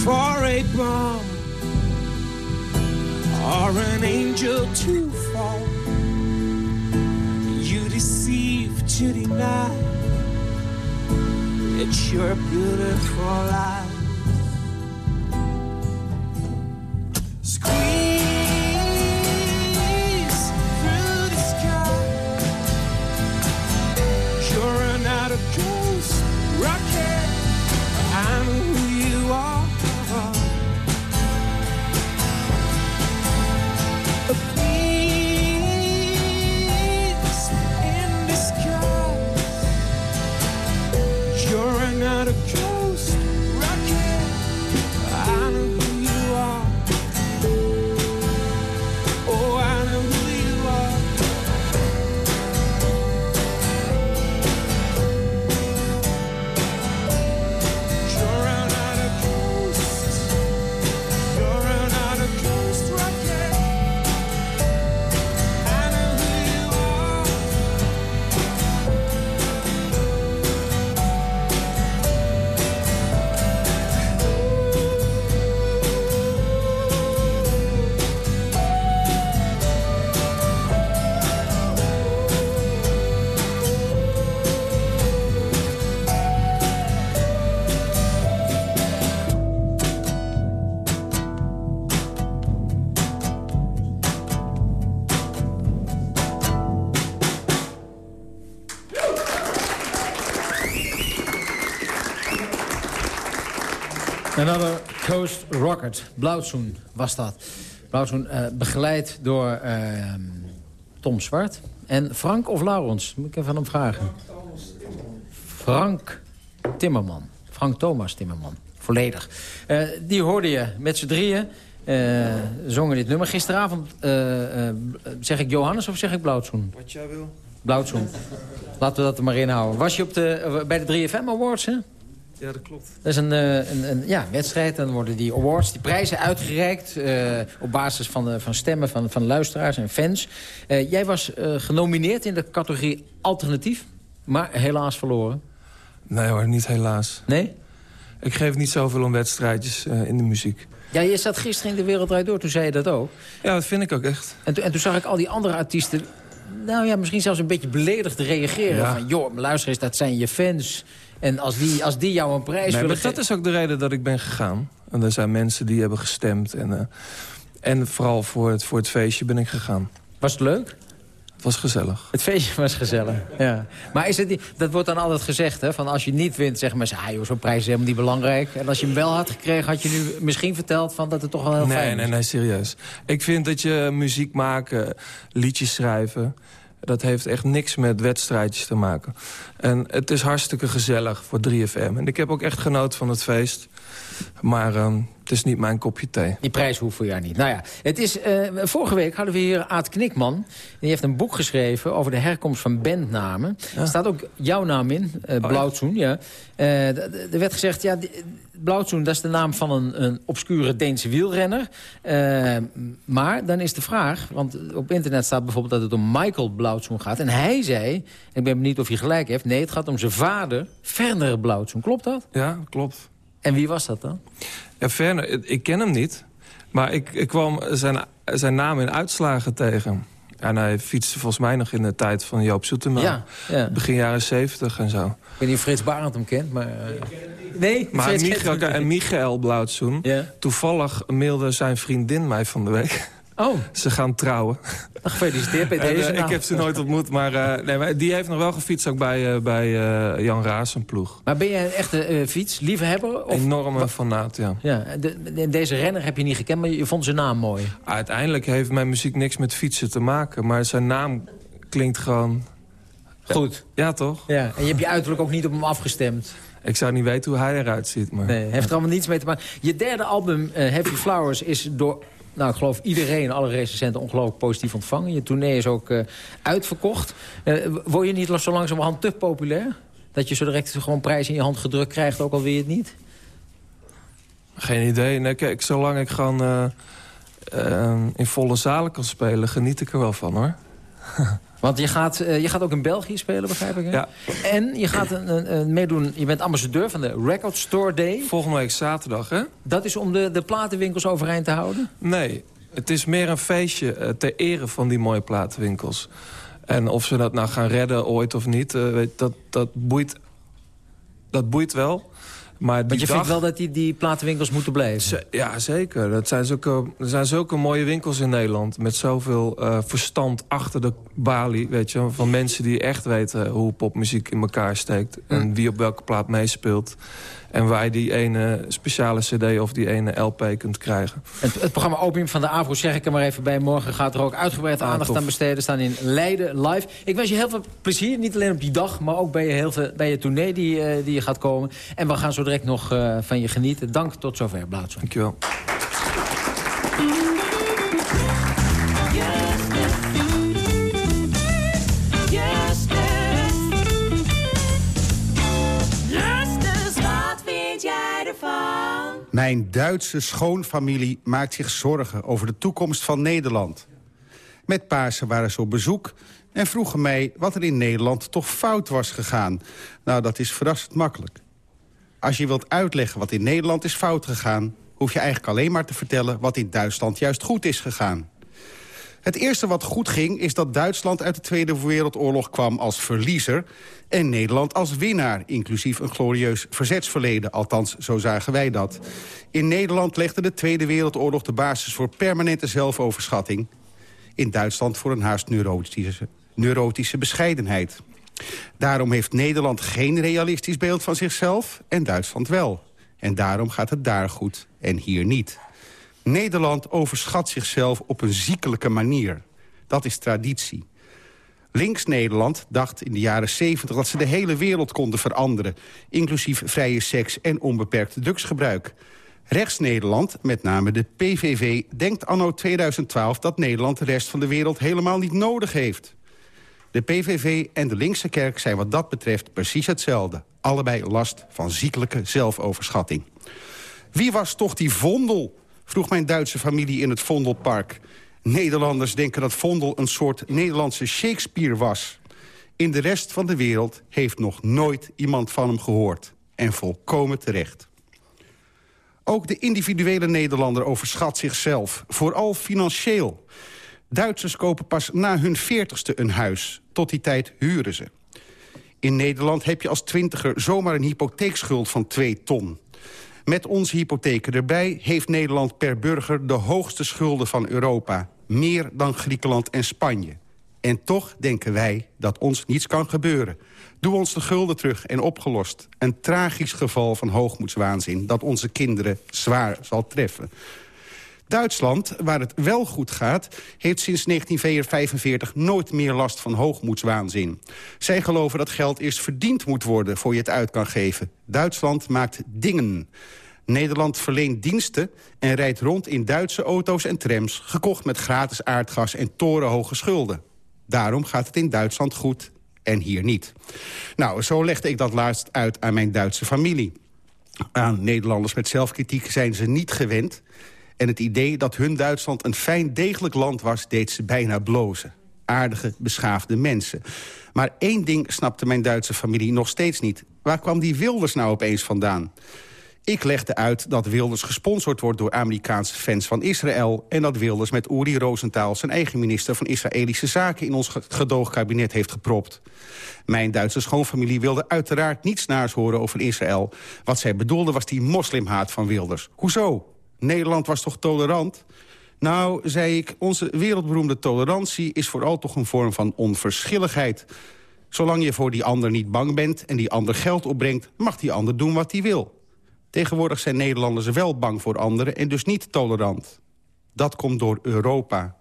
for a bomb or an angel to fall. You deceive to deny. It's your beautiful life. Coast Rocket. Blauwzoen was dat. Blauwzoen eh, begeleid door eh, Tom Zwart. En Frank of Laurens? Moet ik even aan hem vragen. Frank Timmerman. Frank Thomas Timmerman. Volledig. Eh, die hoorde je met z'n drieën. eh, zongen dit nummer. Gisteravond zeg ik Johannes of zeg ik Blauwzoen? Wat jij wil. Blauwzoen. Laten we dat er maar inhouden. Was je op de, bij de 3FM Awards, hè? Ja, dat klopt. Dat is een, eh, een, een ja, wedstrijd. Dan worden die awards, die prijzen uitgereikt... eh, op basis van, de, van stemmen van, van luisteraars en fans. Eh, jij was eh, genomineerd in de categorie alternatief... maar helaas verloren. Nee hoor, niet helaas. Nee? Ik geef niet zoveel om wedstrijdjes eh, in de muziek. Ja, je zat gisteren in de Wereld Draait Door, toen zei je dat ook. Ja, dat vind ik ook echt. En, toen- en toen zag ik al die andere artiesten... nou ja, misschien zelfs een beetje beledigd reageren. Ja. Van, joh, luister eens, dat zijn je fans... En als die, als die jou een prijs Nee, willen maar dat is ook de reden dat ik ben gegaan. En er zijn mensen die hebben gestemd. En, eh, en vooral voor het, voor het feestje ben ik gegaan. Was het leuk? Het was gezellig. Het feestje was gezellig, ja. Maar is het niet, dat wordt dan altijd gezegd, hè? Van als je niet wint, zeg maar, ah, joh, zo'n prijs is helemaal niet belangrijk. En als je hem wel had gekregen, had je nu misschien verteld van dat het toch wel heel nee, fijn Nee, is. nee, serieus. Ik vind dat je muziek maken, liedjes schrijven... dat heeft echt niks met wedstrijdjes te maken. En het is hartstikke gezellig voor 3FM. En ik heb ook echt genoten van het feest. Maar ehm, het is niet mijn kopje thee. Die prijs hoeft voor jou niet. Nou ja, het is, eh, vorige week hadden we hier Aad Knikman. Die heeft een boek geschreven over de herkomst van bandnamen. Er staat ook jouw naam in, uh. Ja. Uh, er werd gezegd, ja, dat is de naam van een, een obscure Deense wielrenner. Uh, maar dan is de vraag, want op internet staat bijvoorbeeld dat het om Michael Blauwtsoen gaat. En hij zei, ik ben benieuwd of hij gelijk heeft... nee, het gaat om zijn vader, Werner Blauwtsoen. Klopt dat? Ja, klopt. En wie was dat dan? Ja, Werner, ik ken hem niet. Maar ik, ik kwam zijn, zijn naam in uitslagen tegen. En hij fietste volgens mij nog in de tijd van Joop Zoetema. Ja, ja. Begin jaren zeventig en zo. Ik weet niet of Frits Barend hem kent, maar... Uh... Nee, maar Frits Michael, en Michael Blauwtsoen. Ja. Toevallig mailde zijn vriendin mij van de week. Oh. Ze gaan trouwen. Gefeliciteerd bij deze. En, uh, ik heb ze nooit ontmoet, maar, uh, nee, maar die heeft nog wel gefietst ook bij, uh, bij Jan Raas zijn ploeg. Maar ben jij een echte fietsliefhebber? Of... Enorme fanaat, ja. ja de, de, deze renner heb je niet gekend, maar je vond zijn naam mooi. Uiteindelijk heeft mijn muziek niks met fietsen te maken. Maar zijn naam klinkt gewoon... Goed. Ja, toch? Ja. En je hebt je uiterlijk ook niet op hem afgestemd. Ik zou niet weten hoe hij eruit ziet. Maar... Nee, heeft er allemaal niets mee te maken. Je derde album, Happy Flowers, is door nou, ik geloof iedereen, alle recensenten, ongelooflijk positief ontvangen. Je tournee is ook uh, uitverkocht. Uh, word je niet zo langzamerhand te populair? Dat je zo direct gewoon prijs in je hand gedrukt krijgt, ook al wil je het niet? Geen idee. Nee, kijk, zolang ik gewoon uh, in volle zalen kan spelen, geniet ik er wel van, hoor. Want je gaat, uh, je gaat ook in België spelen, begrijp ik, hè? Ja. En je gaat een, een, een meedoen, je bent ambassadeur van de Record Store Day. Volgende week zaterdag, hè? Dat is om de, de platenwinkels overeind te houden? Nee, het is meer een feestje uh, ter ere van die mooie platenwinkels. En of ze dat nou gaan redden ooit of niet, uh, weet, dat, dat, boeit, dat boeit wel. Maar Want je dag... vindt wel dat die, die platenwinkels moeten blijven? Ja, zeker. Dat zijn zulke, er zijn zulke mooie winkels in Nederland... met zoveel uh, verstand achter de balie, weet je... van mensen die echt weten hoe popmuziek in elkaar steekt... En wie op welke plaat meespeelt... en waar je die ene speciale cd of die ene LP kunt krijgen. Het, het programma Opium van de AVRO zeg ik er maar even bij. Morgen gaat er ook uitgebreid Ah, aandacht tof. aan besteden. staan in Leiden live. Ik wens je heel veel plezier, niet alleen op die dag... maar ook bij je, heel veel, bij je tournee die, uh, die je gaat komen. En we gaan zo direct nog uh, van je genieten. Dank tot zover, Blauwtje. Dankjewel. Mijn Duitse schoonfamilie maakt zich zorgen over de toekomst van Nederland. Met Pasen waren ze op bezoek en vroegen mij wat er in Nederland toch fout was gegaan. Nou, dat is verrassend makkelijk. Als je wilt uitleggen wat in Nederland is fout gegaan... hoef je eigenlijk alleen maar te vertellen wat in Duitsland juist goed is gegaan. Het eerste wat goed ging is dat Duitsland uit de Tweede Wereldoorlog kwam als verliezer... en Nederland als winnaar, inclusief een glorieus verzetsverleden. Althans, zo zagen wij dat. In Nederland legde de Tweede Wereldoorlog de basis voor permanente zelfoverschatting. In Duitsland voor een haast neurotische, neurotische bescheidenheid. Daarom heeft Nederland geen realistisch beeld van zichzelf en Duitsland wel. En daarom gaat het daar goed en hier niet. Nederland overschat zichzelf op een ziekelijke manier. Dat is traditie. Links-Nederland dacht in de jaren 70 dat ze de hele wereld konden veranderen... inclusief vrije seks en onbeperkt drugsgebruik. Rechts-Nederland, met name de PVV, denkt anno 2012... dat Nederland de rest van de wereld helemaal niet nodig heeft. De PVV en de linkse kerk zijn wat dat betreft precies hetzelfde. Allebei last van ziekelijke zelfoverschatting. Wie was toch die Vondel vroeg mijn Duitse familie in het Vondelpark. Nederlanders denken dat Vondel een soort Nederlandse Shakespeare was. In de rest van de wereld heeft nog nooit iemand van hem gehoord. En volkomen terecht. Ook de individuele Nederlander overschat zichzelf, vooral financieel. Duitsers kopen pas na hun veertigste een huis. Tot die tijd huren ze. In Nederland heb je als twintiger zomaar een hypotheekschuld van 2 ton. Met onze hypotheken erbij heeft Nederland per burger de hoogste schulden van Europa. Meer dan Griekenland en Spanje. En toch denken wij dat ons niets kan gebeuren. Doe ons de gulden terug en opgelost. Een tragisch geval van hoogmoedswaanzin... dat onze kinderen zwaar zal treffen. Duitsland, waar het wel goed gaat, heeft sinds 1945 nooit meer last van hoogmoedswaanzin. Zij geloven dat geld eerst verdiend moet worden voor je het uit kan geven. Duitsland maakt dingen. Nederland verleent diensten en rijdt rond in Duitse auto's en trams... gekocht met gratis aardgas en torenhoge schulden. Daarom gaat het in Duitsland goed en hier niet. Nou, zo legde ik dat laatst uit aan mijn Duitse familie. Aan Nederlanders met zelfkritiek zijn ze niet gewend... en het idee dat hun Duitsland een fijn degelijk land was... deed ze bijna blozen. Aardige, beschaafde mensen. Maar één ding snapte mijn Duitse familie nog steeds niet. Waar kwam die Wilders nou opeens vandaan? Ik legde uit dat Wilders gesponsord wordt door Amerikaanse fans van Israël... en dat Wilders met Uri Rosenthal, zijn eigen minister van Israëlische Zaken... in ons gedoogkabinet heeft gepropt. Mijn Duitse schoonfamilie wilde uiteraard niets naars horen over Israël. Wat zij bedoelde was die moslimhaat van Wilders. Hoezo? Nederland was toch tolerant? Nou, zei ik, onze wereldberoemde tolerantie... is vooral toch een vorm van onverschilligheid. Zolang je voor die ander niet bang bent en die ander geld opbrengt... mag die ander doen wat hij wil. Tegenwoordig zijn Nederlanders wel bang voor anderen en dus niet tolerant. Dat komt door Europa.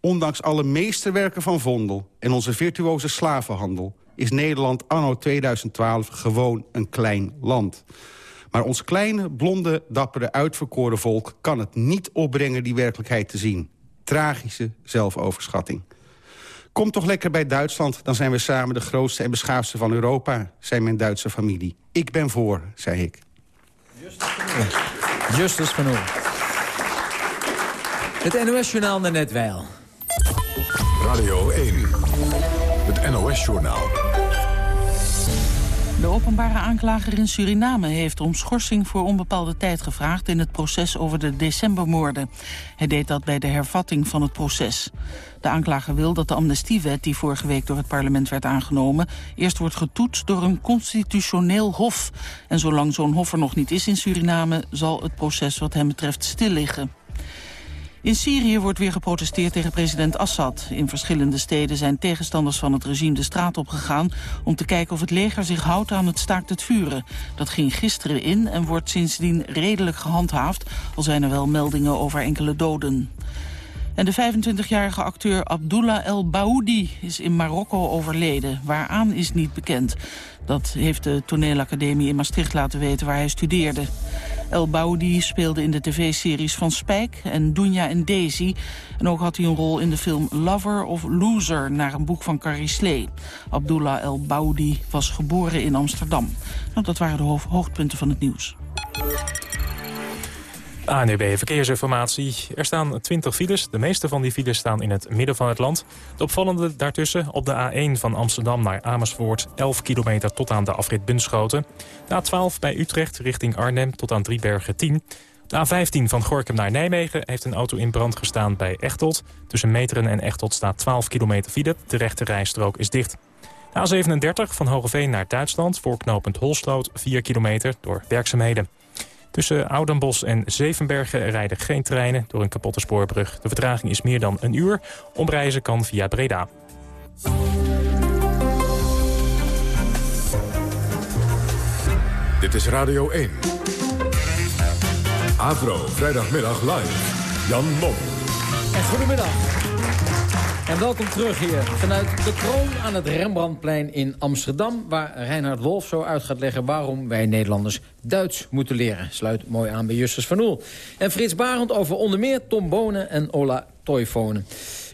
Ondanks alle meesterwerken van Vondel en onze virtuoze slavenhandel... is Nederland anno 2012 gewoon een klein land. Maar ons kleine, blonde, dappere, uitverkoren volk... kan het niet opbrengen die werkelijkheid te zien. Tragische zelfoverschatting. Kom toch lekker bij Duitsland, dan zijn we samen de grootste en beschaafdste van Europa... zei mijn Duitse familie. Ik ben voor, zei ik. Justus van Oel. Het NOS-journaal net Weil. Radio 1. Het NOS-journaal. De openbare aanklager in Suriname heeft om schorsing voor onbepaalde tijd gevraagd in het proces over de decembermoorden. Hij deed dat bij de hervatting van het proces. De aanklager wil dat de amnestiewet die vorige week door het parlement werd aangenomen... eerst wordt getoetst door een constitutioneel hof. En zolang zo'n hof er nog niet is in Suriname... zal het proces wat hem betreft stil liggen. In Syrië wordt weer geprotesteerd tegen president Assad. In verschillende steden zijn tegenstanders van het regime de straat opgegaan... om te kijken of het leger zich houdt aan het staakt het vuren. Dat ging gisteren in en wordt sindsdien redelijk gehandhaafd... al zijn er wel meldingen over enkele doden. En de 25-jarige acteur Abdullah El Baoudi is in Marokko overleden. Waaraan is niet bekend. Dat heeft de toneelacademie in Maastricht laten weten waar hij studeerde. El Baoudi speelde in de tv-series Van Spijk en Dunja en Daisy. En ook had hij een rol in de film Lover of Loser... naar een boek van Carrie Slee. Abdullah El Baoudi was geboren in Amsterdam. Nou, dat waren de hoofdpunten van het nieuws. ANUB Verkeersinformatie. Er staan 20 files. De meeste van die files staan in het midden van het land. De opvallende daartussen op de A1 van Amsterdam naar Amersfoort... 11 kilometer tot aan de afrit Bunschoten. De A12 bij Utrecht richting Arnhem tot aan Driebergen 10. De A15 van Gorkum naar Nijmegen heeft een auto in brand gestaan bij Echteld. Tussen Meteren en Echteld staat 12 kilometer file. De rechte rijstrook is dicht. De A37 van Hogeveen naar Duitsland voor knooppunt Holsloot 4 kilometer door werkzaamheden. Tussen Oudenbos en Zevenbergen rijden geen treinen door een kapotte spoorbrug. De vertraging is meer dan een uur. Omreizen kan via Breda. Dit is Radio 1. Avro, vrijdagmiddag live. Jan Mom. En goedemiddag. En welkom terug hier vanuit de kroon aan het Rembrandtplein in Amsterdam... waar Reinhard Wolf zo uit gaat leggen waarom wij Nederlanders Duits moeten leren. Sluit mooi aan bij Justus van Oel. En Frits Barend over onder meer Tom Bonen en Ola Toifonen.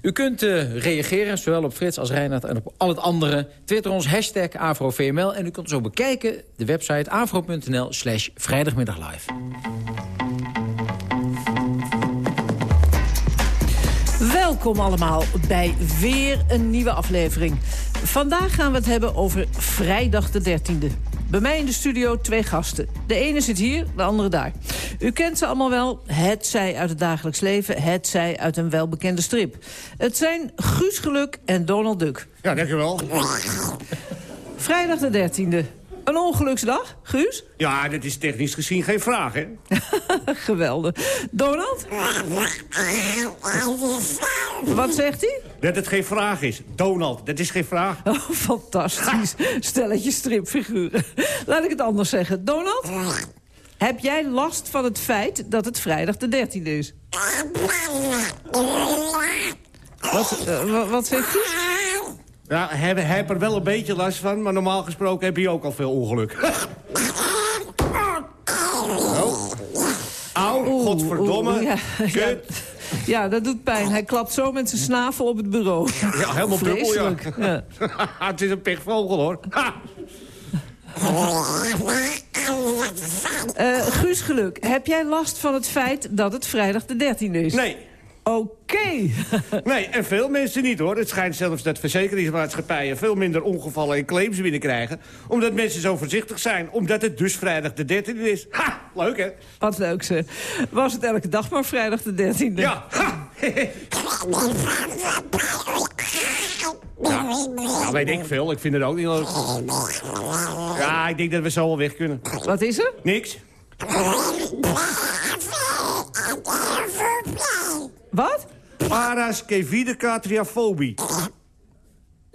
U kunt uh, reageren, zowel op Frits als Reinhard en op al het andere. Twitter ons hashtag AfroVML en u kunt ook bekijken... de website afro.nl slash vrijdagmiddag Welkom allemaal bij weer een nieuwe aflevering. Vandaag gaan we het hebben over vrijdag de 13e. Bij mij in de studio twee gasten. De ene zit hier, de andere daar. U kent ze allemaal wel, het zij uit het dagelijks leven... het zij uit een welbekende strip. Het zijn Guus Geluk en Donald Duck. Ja, dankjewel. Vrijdag de 13e. Een ongeluksdag, Guus? Ja, dat is technisch gezien geen vraag, hè? Geweldig. Donald? Wat zegt hij? Dat het geen vraag is. Donald, dat is geen vraag. Oh, fantastisch. Stelletje stripfiguren. Laat ik het anders zeggen. Donald? Heb jij last van het feit dat het vrijdag de 13e is? Wat, eh, wa- wat zegt hij? Ja, hij, hij heeft er wel een beetje last van, maar normaal gesproken heb je ook al veel ongeluk. oh. Au, godverdomme. Oeh, ja, ja. Kut. Ja, dat doet pijn. Hij klapt zo met zijn snavel op het bureau. Ja, helemaal dubbel, ja. Het is een pechvogel, hoor. Eh, Guus Geluk, heb jij last van het feit dat het vrijdag de 13e is? Nee. Oké. Nee, en veel mensen niet, hoor. Het schijnt zelfs dat verzekeringsmaatschappijen... veel minder ongevallen en claims binnenkrijgen... omdat mensen zo voorzichtig zijn. Omdat het dus vrijdag de 13e is. Ha! Leuk, hè? Wat leuk, ze. Was het elke dag maar vrijdag de 13e? Ja. Ja, weet ik veel. Ik vind het ook niet leuk. Ja, ik denk dat we zo wel weg kunnen. Wat is er? Niks. Wat? Paraskevidecatriafobie.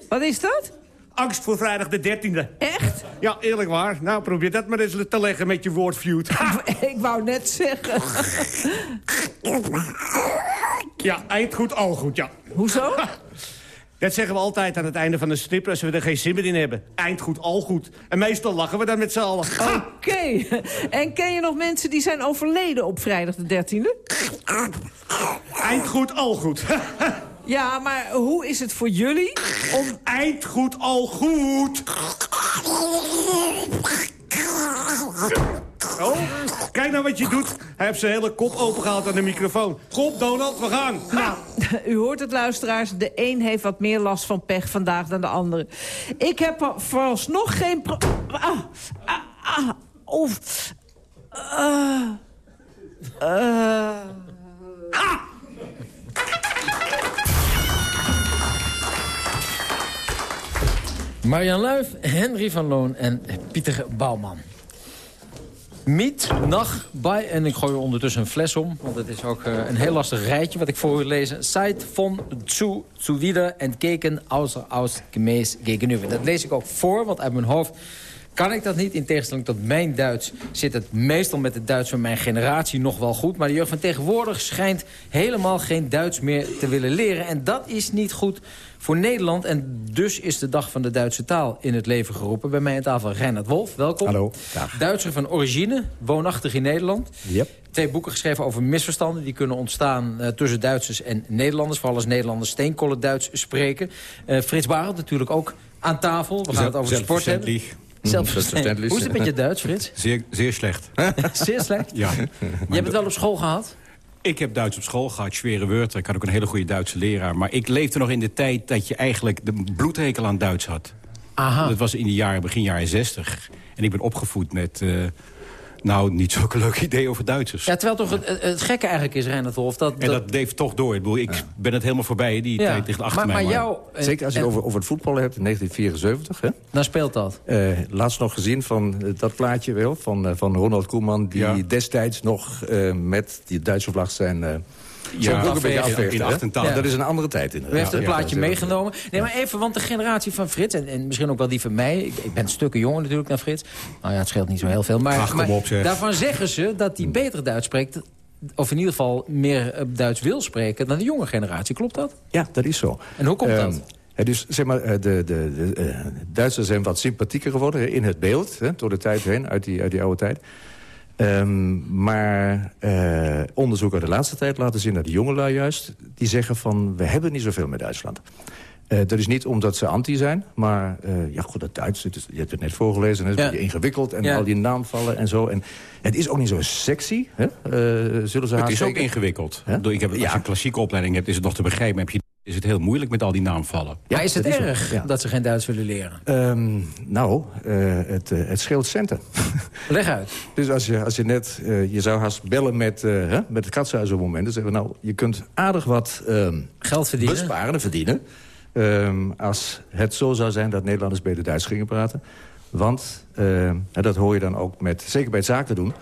Wat is dat? Angst voor vrijdag de 13e. Echt? Ja, eerlijk waar. Nou, probeer dat maar eens te leggen met je woordfeud. Ik wou net zeggen. Ja, eind goed, al goed, ja. Hoezo? Dat zeggen we altijd aan het einde van de strip als we er geen zin meer in hebben. Eind goed, al goed. En meestal lachen we dan met z'n allen. Oké. En ken je nog mensen die zijn overleden op vrijdag de 13e? Eind goed, al goed. Ja, maar hoe is het voor jullie om... Eind goed, al goed. Oh, kijk nou wat je doet. Hij heeft zijn hele kop opengehaald aan de microfoon. Kop, Donald, we gaan. Nou, u hoort het, luisteraars. De een heeft wat meer last van pech vandaag dan de andere. Ik heb vooralsnog geen... Pro ah, ah, ah, oef. Uh, uh. Marjan Luif, Henry van Loon en Pieter Bouwman. Miet, nacht, bij, en ik gooi er ondertussen een fles om... want het is ook eh, een heel lastig rijtje wat ik voor u lezen. Seit von zu, zu wieder entgegen, außer aus, gemäß, gegenüber. Dat lees ik ook voor, want uit mijn hoofd kan ik dat niet. In tegenstelling tot mijn Duits zit het meestal met het Duits van mijn generatie nog wel goed. Maar de jeugd van tegenwoordig schijnt helemaal geen Duits meer te willen leren. En dat is niet goed voor Nederland. En dus is de dag van de Duitse taal in het leven geroepen. Bij mij aan tafel Reinhard Wolf, welkom. Hallo. Dag. Duitser van origine, woonachtig in Nederland. Yep. Twee boeken geschreven over misverstanden die kunnen ontstaan uh, tussen Duitsers en Nederlanders. Vooral als Nederlanders steenkolen Duits spreken. Uh, Frits Barend natuurlijk ook aan tafel. We gaan het over sport hebben. Zelfverständlich. Hoe is het met je Duits, Frits? Zeer, zeer slecht. zeer slecht? Ja. Je hebt het wel op school gehad? Ik heb Duits op school gehad, Schwere Wörter. Ik had ook een hele goede Duitse leraar. Maar ik leefde nog in de tijd dat je eigenlijk de bloedhekel aan Duits had. Aha. Dat was in de jaren, begin jaren 60. En ik ben opgevoed met... Uh, nou, niet zulke leuk idee over Duitsers. Ja, terwijl toch het, het gekke eigenlijk is, Reinhard Wolf... Dat, en dat bleef toch door. Ik, bedoel, ik ja. ben het helemaal voorbij, die ja. tijd ligt achter maar, mij. Maar jou, Zeker als je het over, over het voetballen hebt, in 1974. Hè? Dan speelt dat. Uh, laatst nog gezien van uh, dat plaatje wel, van, uh, van Ronald Koeman... die ja. destijds nog met die Duitse vlag zijn... Ja, ook een beetje afveegde, in 88. Ja. Dat is een andere tijd inderdaad. U heeft het plaatje meegenomen. Nee, maar even, want de generatie van Frits... En, en misschien ook wel die van mij... Ik, ik ben stukken jonger natuurlijk dan Frits. Nou ja, het scheelt niet zo heel veel. Maar, Ach, maar op, daarvan zeggen ze dat die beter Duits spreekt... of in ieder geval meer Duits wil spreken dan de jonge generatie. Klopt dat? Ja, dat is zo. En hoe komt um, dat? Dus zeg maar, de, de, de uh, Duitsers zijn wat sympathieker geworden in het beeld... Hè, door de tijd heen, uit die, uit die oude tijd. Um, maar uh, onderzoek uit de laatste tijd laten zien dat de jongelui juist... die zeggen van, we hebben niet zoveel met Duitsland. Uh, dat is niet omdat ze anti zijn, maar uh, ja, goed, dat Duits, het is, je hebt het net voorgelezen... het is ja. een beetje ingewikkeld en ja. al die naamvallen en zo. En het is ook niet zo sexy, hè? zullen ze Het is ook ingewikkeld. Huh? Ik heb, als je een klassieke opleiding hebt, is het nog te begrijpen. Heb je is het heel moeilijk met al die naamvallen. Ja, is het dat erg is ja. dat ze geen Duits willen leren? Um, nou, uh, het, uh, het scheelt centen. Leg uit. dus als je, als je net, uh, je zou haast bellen met, huh, met het katshuis op het moment... dan zeggen we, nou, je kunt aardig wat um, geld verdienen. besparen, verdienen... Um, als het zo zou zijn dat Nederlanders beter Duits gingen praten. Want, uh, dat hoor je dan ook met, zeker bij het zaken doen...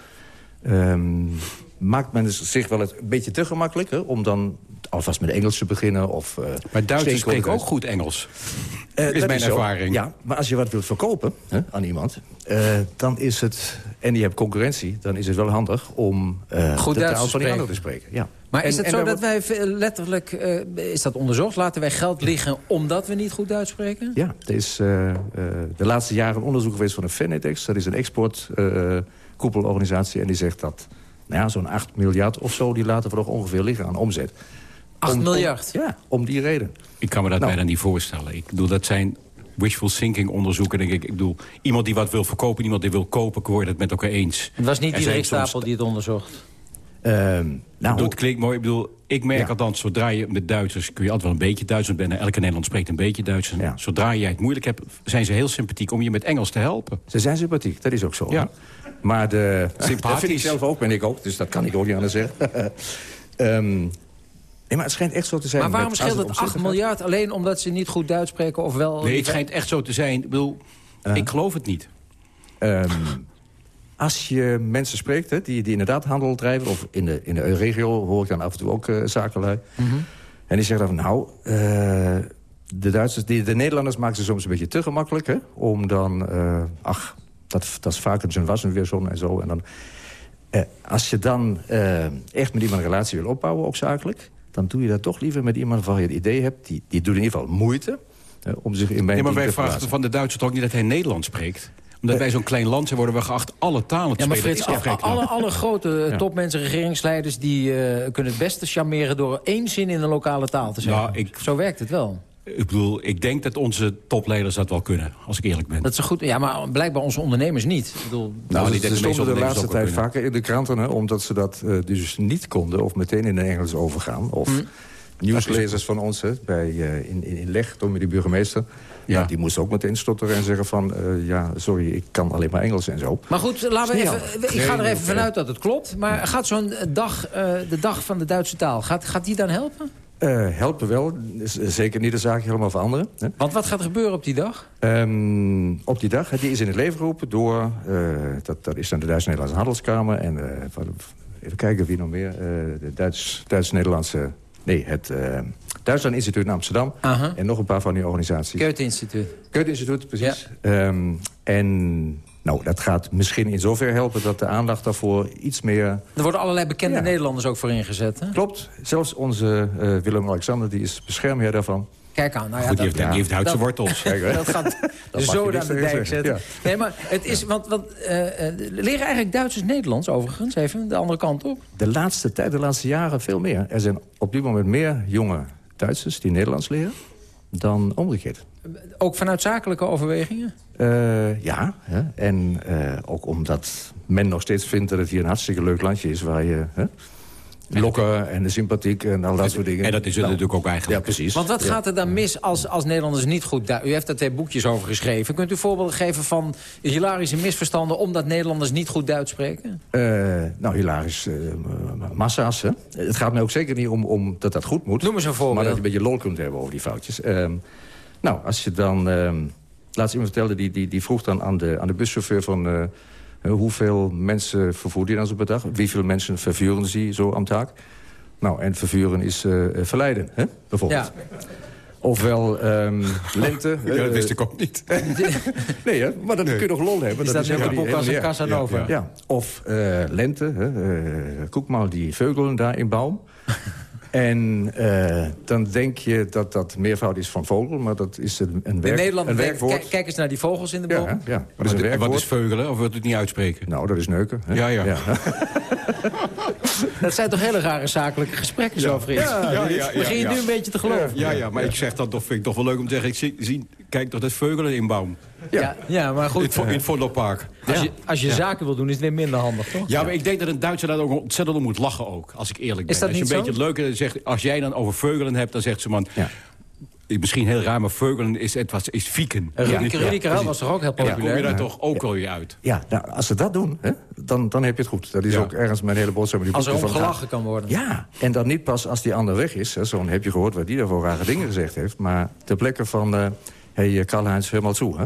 Um, maakt men zich wel het een beetje te gemakkelijk... Hè, om dan alvast met Engels te beginnen. Of, uh, maar Duitsers spreken ook goed Engels. Uh, is mijn ervaring. Ja, maar als je wat wilt verkopen hè, aan iemand... Uh, dan is het, en je hebt concurrentie... dan is het wel handig om goed de taal van die ander te spreken. Ja. Maar is het zo dat wij letterlijk... is dat onderzocht? Laten wij geld liggen omdat we niet goed Duits spreken? Ja, er is de laatste jaren een onderzoek geweest van de Fenedex. Dat is een exportkoepelorganisatie. en die zegt dat nou ja, zo'n 8 miljard of zo... die laten we nog ongeveer liggen aan omzet. 8 miljard? ja, om die reden. Ik kan me dat nou. bijna niet voorstellen. Ik bedoel, dat zijn wishful thinking onderzoeken. Denk ik. ik bedoel, iemand die wat wil verkopen, iemand die wil kopen... ik hoor het met elkaar eens. Het was niet die Stapel die het onderzocht? Uh, nou, het klinkt mooi. Ik bedoel, ik merk ja. althans, zodra je met Duitsers... kun je altijd wel een beetje Duits, want elke Nederland spreekt een beetje Duits. Ja. Zodra jij het moeilijk hebt, zijn ze heel sympathiek om je met Engels te helpen. Ze zijn sympathiek, dat is ook zo. Ja. Maar de, dat vind ik zelf ook, ben ik ook. Dus dat kan ik ook niet anders zeggen. um, nee, maar het schijnt echt zo te zijn. Maar waarom scheelt het 8 miljard alleen omdat ze niet goed Duits spreken? Of wel nee, het schijnt echt zo te zijn. Ik, bedoel, uh, ik geloof het niet. Um, als je mensen spreekt hè, die, die inderdaad handel drijven... of in de, in de regio hoor ik dan af en toe ook uh, zakenlui... Mm -hmm. en die zeggen dan van nou... Uh, de Duitsers, die, de Nederlanders maken ze soms een beetje te gemakkelijk... Hè, om dan, uh, ach, dat, dat is vaak een was en weer zo en zo. En dan, eh, als je dan eh, echt met iemand een relatie wil opbouwen, ook zakelijk... dan doe je dat toch liever met iemand waarvan je het idee hebt... die, die doet in ieder geval moeite eh, om zich in mijn Ja, maar wij vragen van de Duitsers toch niet dat hij Nederlands spreekt? Omdat wij zo'n klein land zijn, worden we geacht alle talen te ja, maar spreken. Frits, alle, alle grote ja. topmensen, regeringsleiders... die uh, kunnen het beste charmeren door één zin in een lokale taal te zeggen. Nou, ik, Zo werkt het wel. Ik bedoel, ik denk dat onze topleiders dat wel kunnen, als ik eerlijk ben. Dat is goed, ja, maar blijkbaar onze ondernemers niet. Ik bedoel, nou, die stonden de laatste tijd kunnen. vaker in de kranten... Hè, omdat ze dat uh, dus niet konden of meteen in het Engels overgaan. Of hm. nieuwslezers van ons hè, bij, uh, in, in, in Leg, die burgemeester... Ja. ja. die moesten ook meteen stotteren en zeggen van... Uh, ja, sorry, ik kan alleen maar Engels en zo. Maar goed, laten we even, ik ga er even vanuit dat het klopt. Maar gaat zo'n dag, de dag van de Duitse taal, gaat, gaat die dan helpen? Uh, helpen wel. Zeker niet de zaak helemaal veranderen. Hè. Want wat gaat er gebeuren op die dag? Um, op die dag, die is in het leven geroepen door... Uh, dat, dat is dan de Duits-Nederlandse Handelskamer. En uh, even kijken wie nog meer. de Duits-Nederlandse... nee, het Duitsland Instituut in Amsterdam. -huh. En nog een paar van die organisaties. Goethe Instituut. Goethe Instituut, precies. Ja. Um, en nou, dat gaat misschien in zover helpen dat de aandacht daarvoor iets meer... Er worden allerlei bekende ja. Nederlanders ook voor ingezet, hè? Klopt. Zelfs onze uh, Willem-Alexander, die is beschermheer daarvan. Kijk aan. Nou ja, Goed, die, dat, heeft, die heeft Duitse dat, wortels. dat gaat dat zo aan de dijk zetten. Ja. Nee, maar het is... Want, want uh, leren eigenlijk Duitsers Nederlands overigens? Even de andere kant op. De laatste tijd, de laatste jaren veel meer. Er zijn op dit moment meer jonge Duitsers die Nederlands leren dan omgekeerd. Ook vanuit zakelijke overwegingen? Uh, ja, hè? en uh, ook omdat men nog steeds vindt dat het hier een hartstikke leuk landje is... waar je hè? lokken en de sympathiek en al dat soort dingen. En dat is het nou, natuurlijk ook eigenlijk. Ja, precies. Want wat gaat er dan mis als, als Nederlanders niet goed... U heeft daar twee boekjes over geschreven. Kunt u voorbeelden geven van hilarische misverstanden... omdat Nederlanders niet goed Duits spreken? Uh, nou, hilarisch uh, massa's. Hè? Het gaat mij ook zeker niet om, om dat dat goed moet. Noem eens een voorbeeld. Maar dat je een beetje lol kunt hebben over die foutjes. Uh, nou, als je dan... laatst iemand vertelde, die, die, die vroeg dan aan de, aan de buschauffeur van... Uh, hoeveel mensen vervoert hij dan zo per dag? Wieveel mensen vervuren ze zo aan taak? Nou, en vervuren is uh, verleiden, hè? bijvoorbeeld. Ja. Ofwel um, lente. ja, dat wist ik ook niet. nee, hè? maar dan nee. kun je nog lol hebben. Is dat, dat is helemaal als een Casanova? Ja, ja. Of uh, lente. Hè? koek maar die veugelen daar in Baum. En uh, dan denk je dat dat meervoud is van vogel, maar dat is een, een, werk, in Nederland, een werkwoord. Kijk, kijk eens naar die vogels in de boom. Ja, ja maar wat, is wat, is veugelen, of wilt u het niet uitspreken? Nou, dat is neuken. Hè? Ja, ja. ja. dat zijn toch hele rare zakelijke gesprekken zo, Frits? Ja, ja, ja, Begin je nu een beetje te geloven? Ja, ja, maar ik zeg dat toch, vind ik toch wel leuk om te zeggen... ik zie, zie kijk toch dat veugelen in Baum. Ja, ja, maar goed. In, in het Vondelpark. Als je, als je zaken wil doen, is het weer minder handig, toch? Ja, maar ik denk dat een Duitser daar ook ontzettend om moet lachen ook. Als ik eerlijk ben. Is dat als je niet een beetje het leuke zegt, als jij dan over veugelen hebt, dan zegt ze man. Misschien heel raar, maar veugelen is, het was, is fieken. Was toch ook heel populair? Ja, kom je daar toch ook wel weer uit. Ja, nou, als ze dat doen, hè, dan, dan heb je het goed. Dat is ook ergens mijn hele boodschap. Die als er om gelachen kan worden. Ja, en dan niet pas als die ander weg is. Zo'n heb je gehoord wat die daar voor rare dingen gezegd heeft. Maar ter plekke van... Uh, Hey, eh, Karl-Heinz, hör mal zu, hè?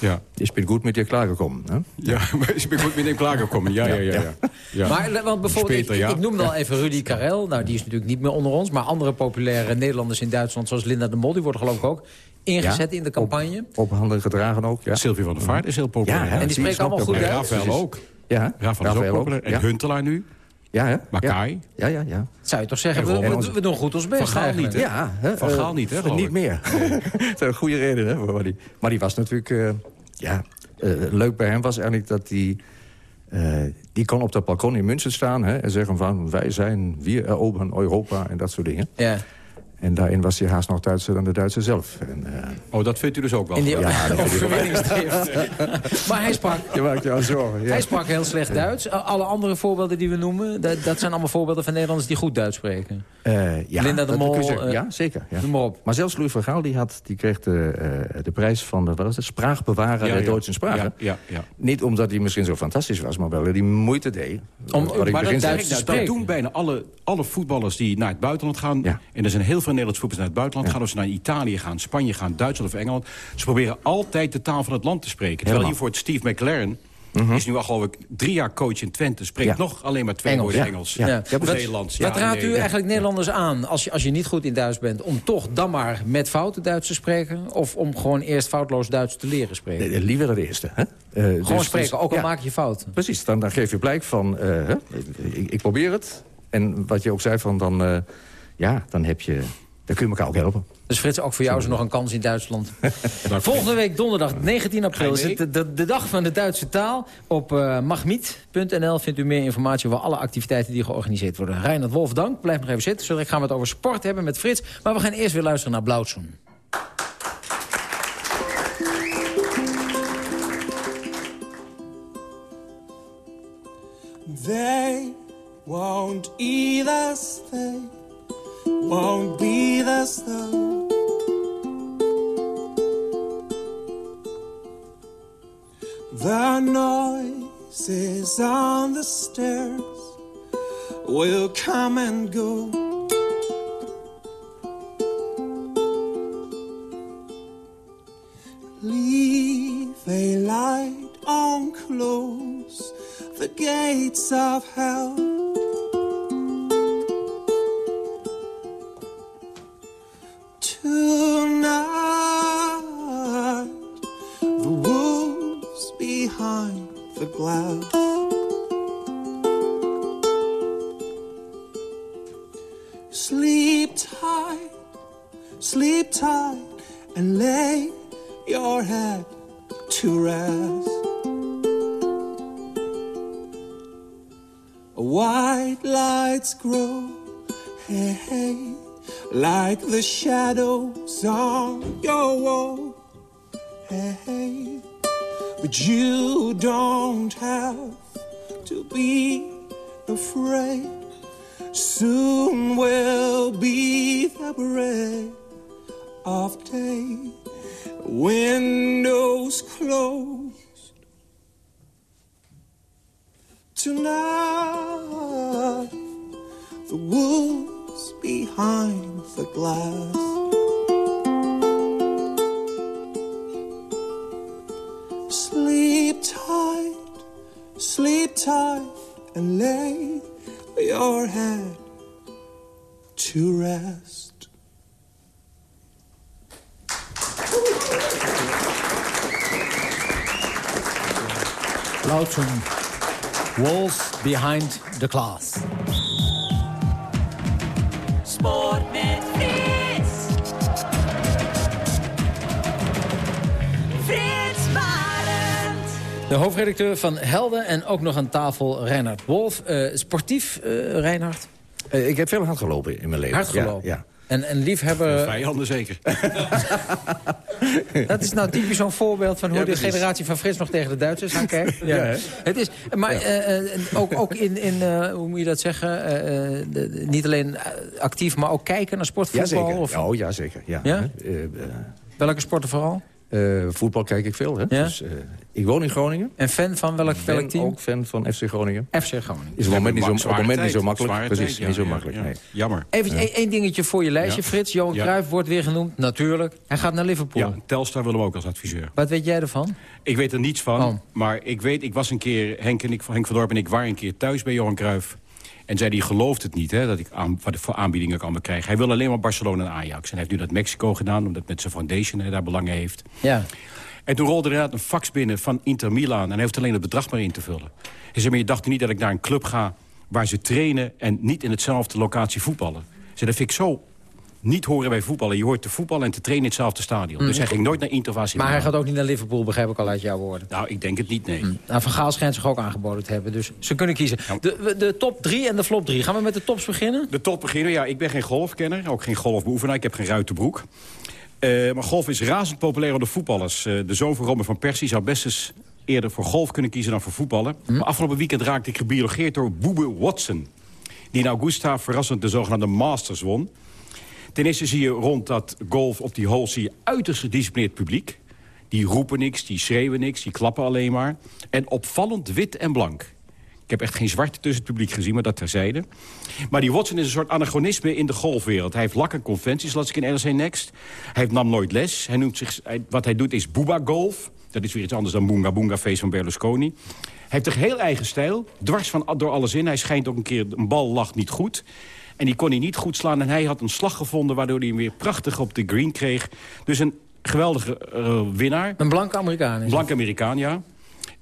Ja. Ich bin gut mit dir klargekommen, hè? Ja, ik ben goed met hem klaargekomen. Ja, ja, ja. ja. ja. Maar eh, want bijvoorbeeld, ik, ja. ik noemde al even Rudy Karel. Nou, die is natuurlijk niet meer onder ons. Maar andere populaire Nederlanders in Duitsland, zoals Linda de Mol... die worden geloof ik ook ingezet in de campagne. Op handen gedragen ook, ja. Sylvie van der Vaart is heel populair. Ja, en die spreken allemaal goed En Duits. Rafael ook. Ja, Rafael is ook populair. En ja. Huntelaar nu. Ja, hè? Makai. Ja, ja, ja. Zou je toch zeggen, En we, we, we doen goed ons best Van Gaal eigenlijk. niet, hè? Ja, hè? Van eh, Gaal niet, hè, geloof Niet ik. meer. dat is een goede reden, hè? Maar die, maar die was natuurlijk... eh, ja, eh, leuk bij hem was eigenlijk dat hij... eh, die kon op dat balkon in München staan hè, en zeggen van... wij zijn, wir eroberen Europa en dat soort dingen. Ja. En daarin was hij haast nog Duitser dan de Duitser zelf. En, eh, Oh, dat vindt u dus ook wel. In die Ja, maar hij sprak, je maakt je al zorgen. Ja. hij sprak heel slecht Duits. Alle andere voorbeelden die we noemen... dat, dat zijn allemaal voorbeelden van Nederlanders die goed Duits spreken. Eh, ja, Linda de Mol, je eh, ja, zeker. Ja. Noem maar op. Maar zelfs Louis van Gaal die had, die kreeg de, eh, de prijs van de, wat was het, spraakbewarer Ja, der ja. Duitse spraken. Ja, ja, ja. Niet omdat hij misschien zo fantastisch was, maar wel dat hij moeite deed. Om- Wat ik maar begin dat zei. Duits- Dat, dat doen bijna alle, alle voetballers die naar het buitenland gaan. Ja. En er zijn heel veel Nederlandse voetballers naar het buitenland gaan. Of ze naar Italië gaan, Spanje gaan, Duitsland of Engeland. Ze proberen altijd de taal van het land te spreken. Terwijl Helemaal. hiervoor het Steve McLaren... is nu al geloof ik drie jaar coach in Twente. Spreekt Ja. nog alleen maar twee Engels. woorden Ja. Engels. Ja. Ja. Wat, Nederlands. wat Ja, raadt nee. u eigenlijk Nederlanders aan, als je, als je niet goed in Duits bent... om toch dan maar met fouten Duits te spreken... of om gewoon eerst foutloos Duits te leren spreken? Liever het eerste. Hè? Eh, gewoon dus- spreken, dus- ook al ja, maak je fouten. Precies, dan, dan geef je blijk van, eh, hè, ik, ik probeer het. En wat je ook zei, van dan, eh, ja, dan, heb je, dan kun je elkaar ook helpen. Dus Frits, ook voor jou is er nog een kans in Duitsland. Volgende week donderdag 19 april is het de, de, de dag van de Duitse taal. Op uh, magmiet.nl vindt u meer informatie over alle activiteiten die georganiseerd worden. Reinhard Wolf, dank. Blijf nog even zitten. Zo direct gaan we het over sport hebben met Frits. Maar we gaan eerst weer luisteren naar Blauwzoen. They won't eat us, they won't be us though. The noises on the stairs will come and go. Leave a light on, close the gates of hell. Tonight, the wolves behind the glass. Sleep tight, sleep tight, and lay your head to rest. White lights grow, hey, hey, like the shadows on your wall, hey. But you don't have to be afraid. Soon will be the break of day. Windows closed. Tonight, the wolves behind the glass. Sleep tight, sleep tight, and lay your head to rest. Blauwzoen. Walls behind the glass. Sport met Frits. Frits Barend. De hoofdredacteur van Helden en ook nog aan tafel Reinhard Wolf. Eh, sportief, eh Reinhard? Eh, ik heb veel hard gelopen in mijn leven. Hard gelopen? Ja, ja. En, en liefhebber... Vijanden zeker. Dat is nou typisch zo'n voorbeeld van hoe Ja, de generatie van Frits nog tegen de Duitsers aankijkt. Ja, hè? Het is, maar eh, eh, ook, ook in, in eh, hoe moet je dat zeggen, de- de- niet alleen actief, maar ook kijken naar sportvoetbal? Jazeker. Of, Oh, jazeker. Ja. Ja? Eh, eh, Welke sporten vooral? eh, voetbal kijk ik veel. Hè? Ja? Dus, eh, Ik woon in Groningen. En fan van welk, Ik ben welk team? ook fan van FC Groningen. FC Groningen. Is op het moment niet zo, op niet zo makkelijk. zware Precies, tijd, ja, niet zo makkelijk. ja. Nee. Jammer. Even één één dingetje voor je lijstje, Ja. Frits. Johan Ja. Cruijff wordt weer genoemd, natuurlijk. Hij gaat naar Liverpool. Ja, Telstar wil hem ook als adviseur. Wat weet jij ervan? Ik weet er niets van, Oh. maar ik weet, ik was een keer, Henk, en ik, Henk van Dorp en ik waren een keer thuis bij Johan Cruijff. En zei hij gelooft het niet, hè, dat ik aan, wat voor aanbiedingen kan krijgen. Hij wil alleen maar Barcelona en Ajax. En hij heeft nu dat Mexico gedaan, omdat met zijn foundation hij daar belangen heeft. Ja. En toen rolde er inderdaad een fax binnen van Inter Milan. En hij hoeft alleen het bedrag maar in te vullen. Hij zei, maar je dacht niet dat ik naar een club ga... waar ze trainen en niet in hetzelfde locatie voetballen. Zei, dat vind ik zo niet horen bij voetballen. Je hoort te voetballen en te trainen in hetzelfde stadion. Mm. Dus hij ging nooit naar Inter Maar hij gaat ook niet naar Liverpool, begrijp ik al uit jouw woorden. Nou, ik denk het niet, nee. Nou, Van Gaal schijnt zich ook aangeboden te hebben, dus ze kunnen kiezen. De, de top 3 en de flop 3. Gaan we met de tops beginnen? De top beginnen, ja, ik ben geen golfkenner, ook geen golfbeoefenaar. Ik heb geen ruitenbroek. Eh maar golf is razend populair onder voetballers. Eh, de zoon van Robin van Persie zou best eens eerder voor golf kunnen kiezen dan voor voetballen. Hm? Maar afgelopen weekend raakte ik gebiologeerd door Boebe Watson. Die in Augusta verrassend de zogenaamde Masters won. Ten eerste zie je rond dat golf op die hole zie je uiterst gedisciplineerd publiek. Die roepen niks, die schreeuwen niks, die klappen alleen maar. En opvallend wit en blank. Ik heb echt geen zwarte tussen het publiek gezien, maar dat terzijde. Maar die Watson is een soort anachronisme in de golfwereld. Hij heeft lak en conventies, las ik in NRC Next. Hij nam nooit les. Hij noemt zich, hij- wat hij doet is Booba Golf. Dat is weer iets anders dan Boonga Boonga Face van Berlusconi. Hij heeft een heel eigen stijl, dwars van, door alles in. Hij schijnt ook een keer, een bal lag niet goed. En die kon hij niet goed slaan. En hij had een slag gevonden waardoor hij hem weer prachtig op de green kreeg. Dus een geweldige eh, winnaar. Een blanke Amerikaan is Blank Amerikaan, ja.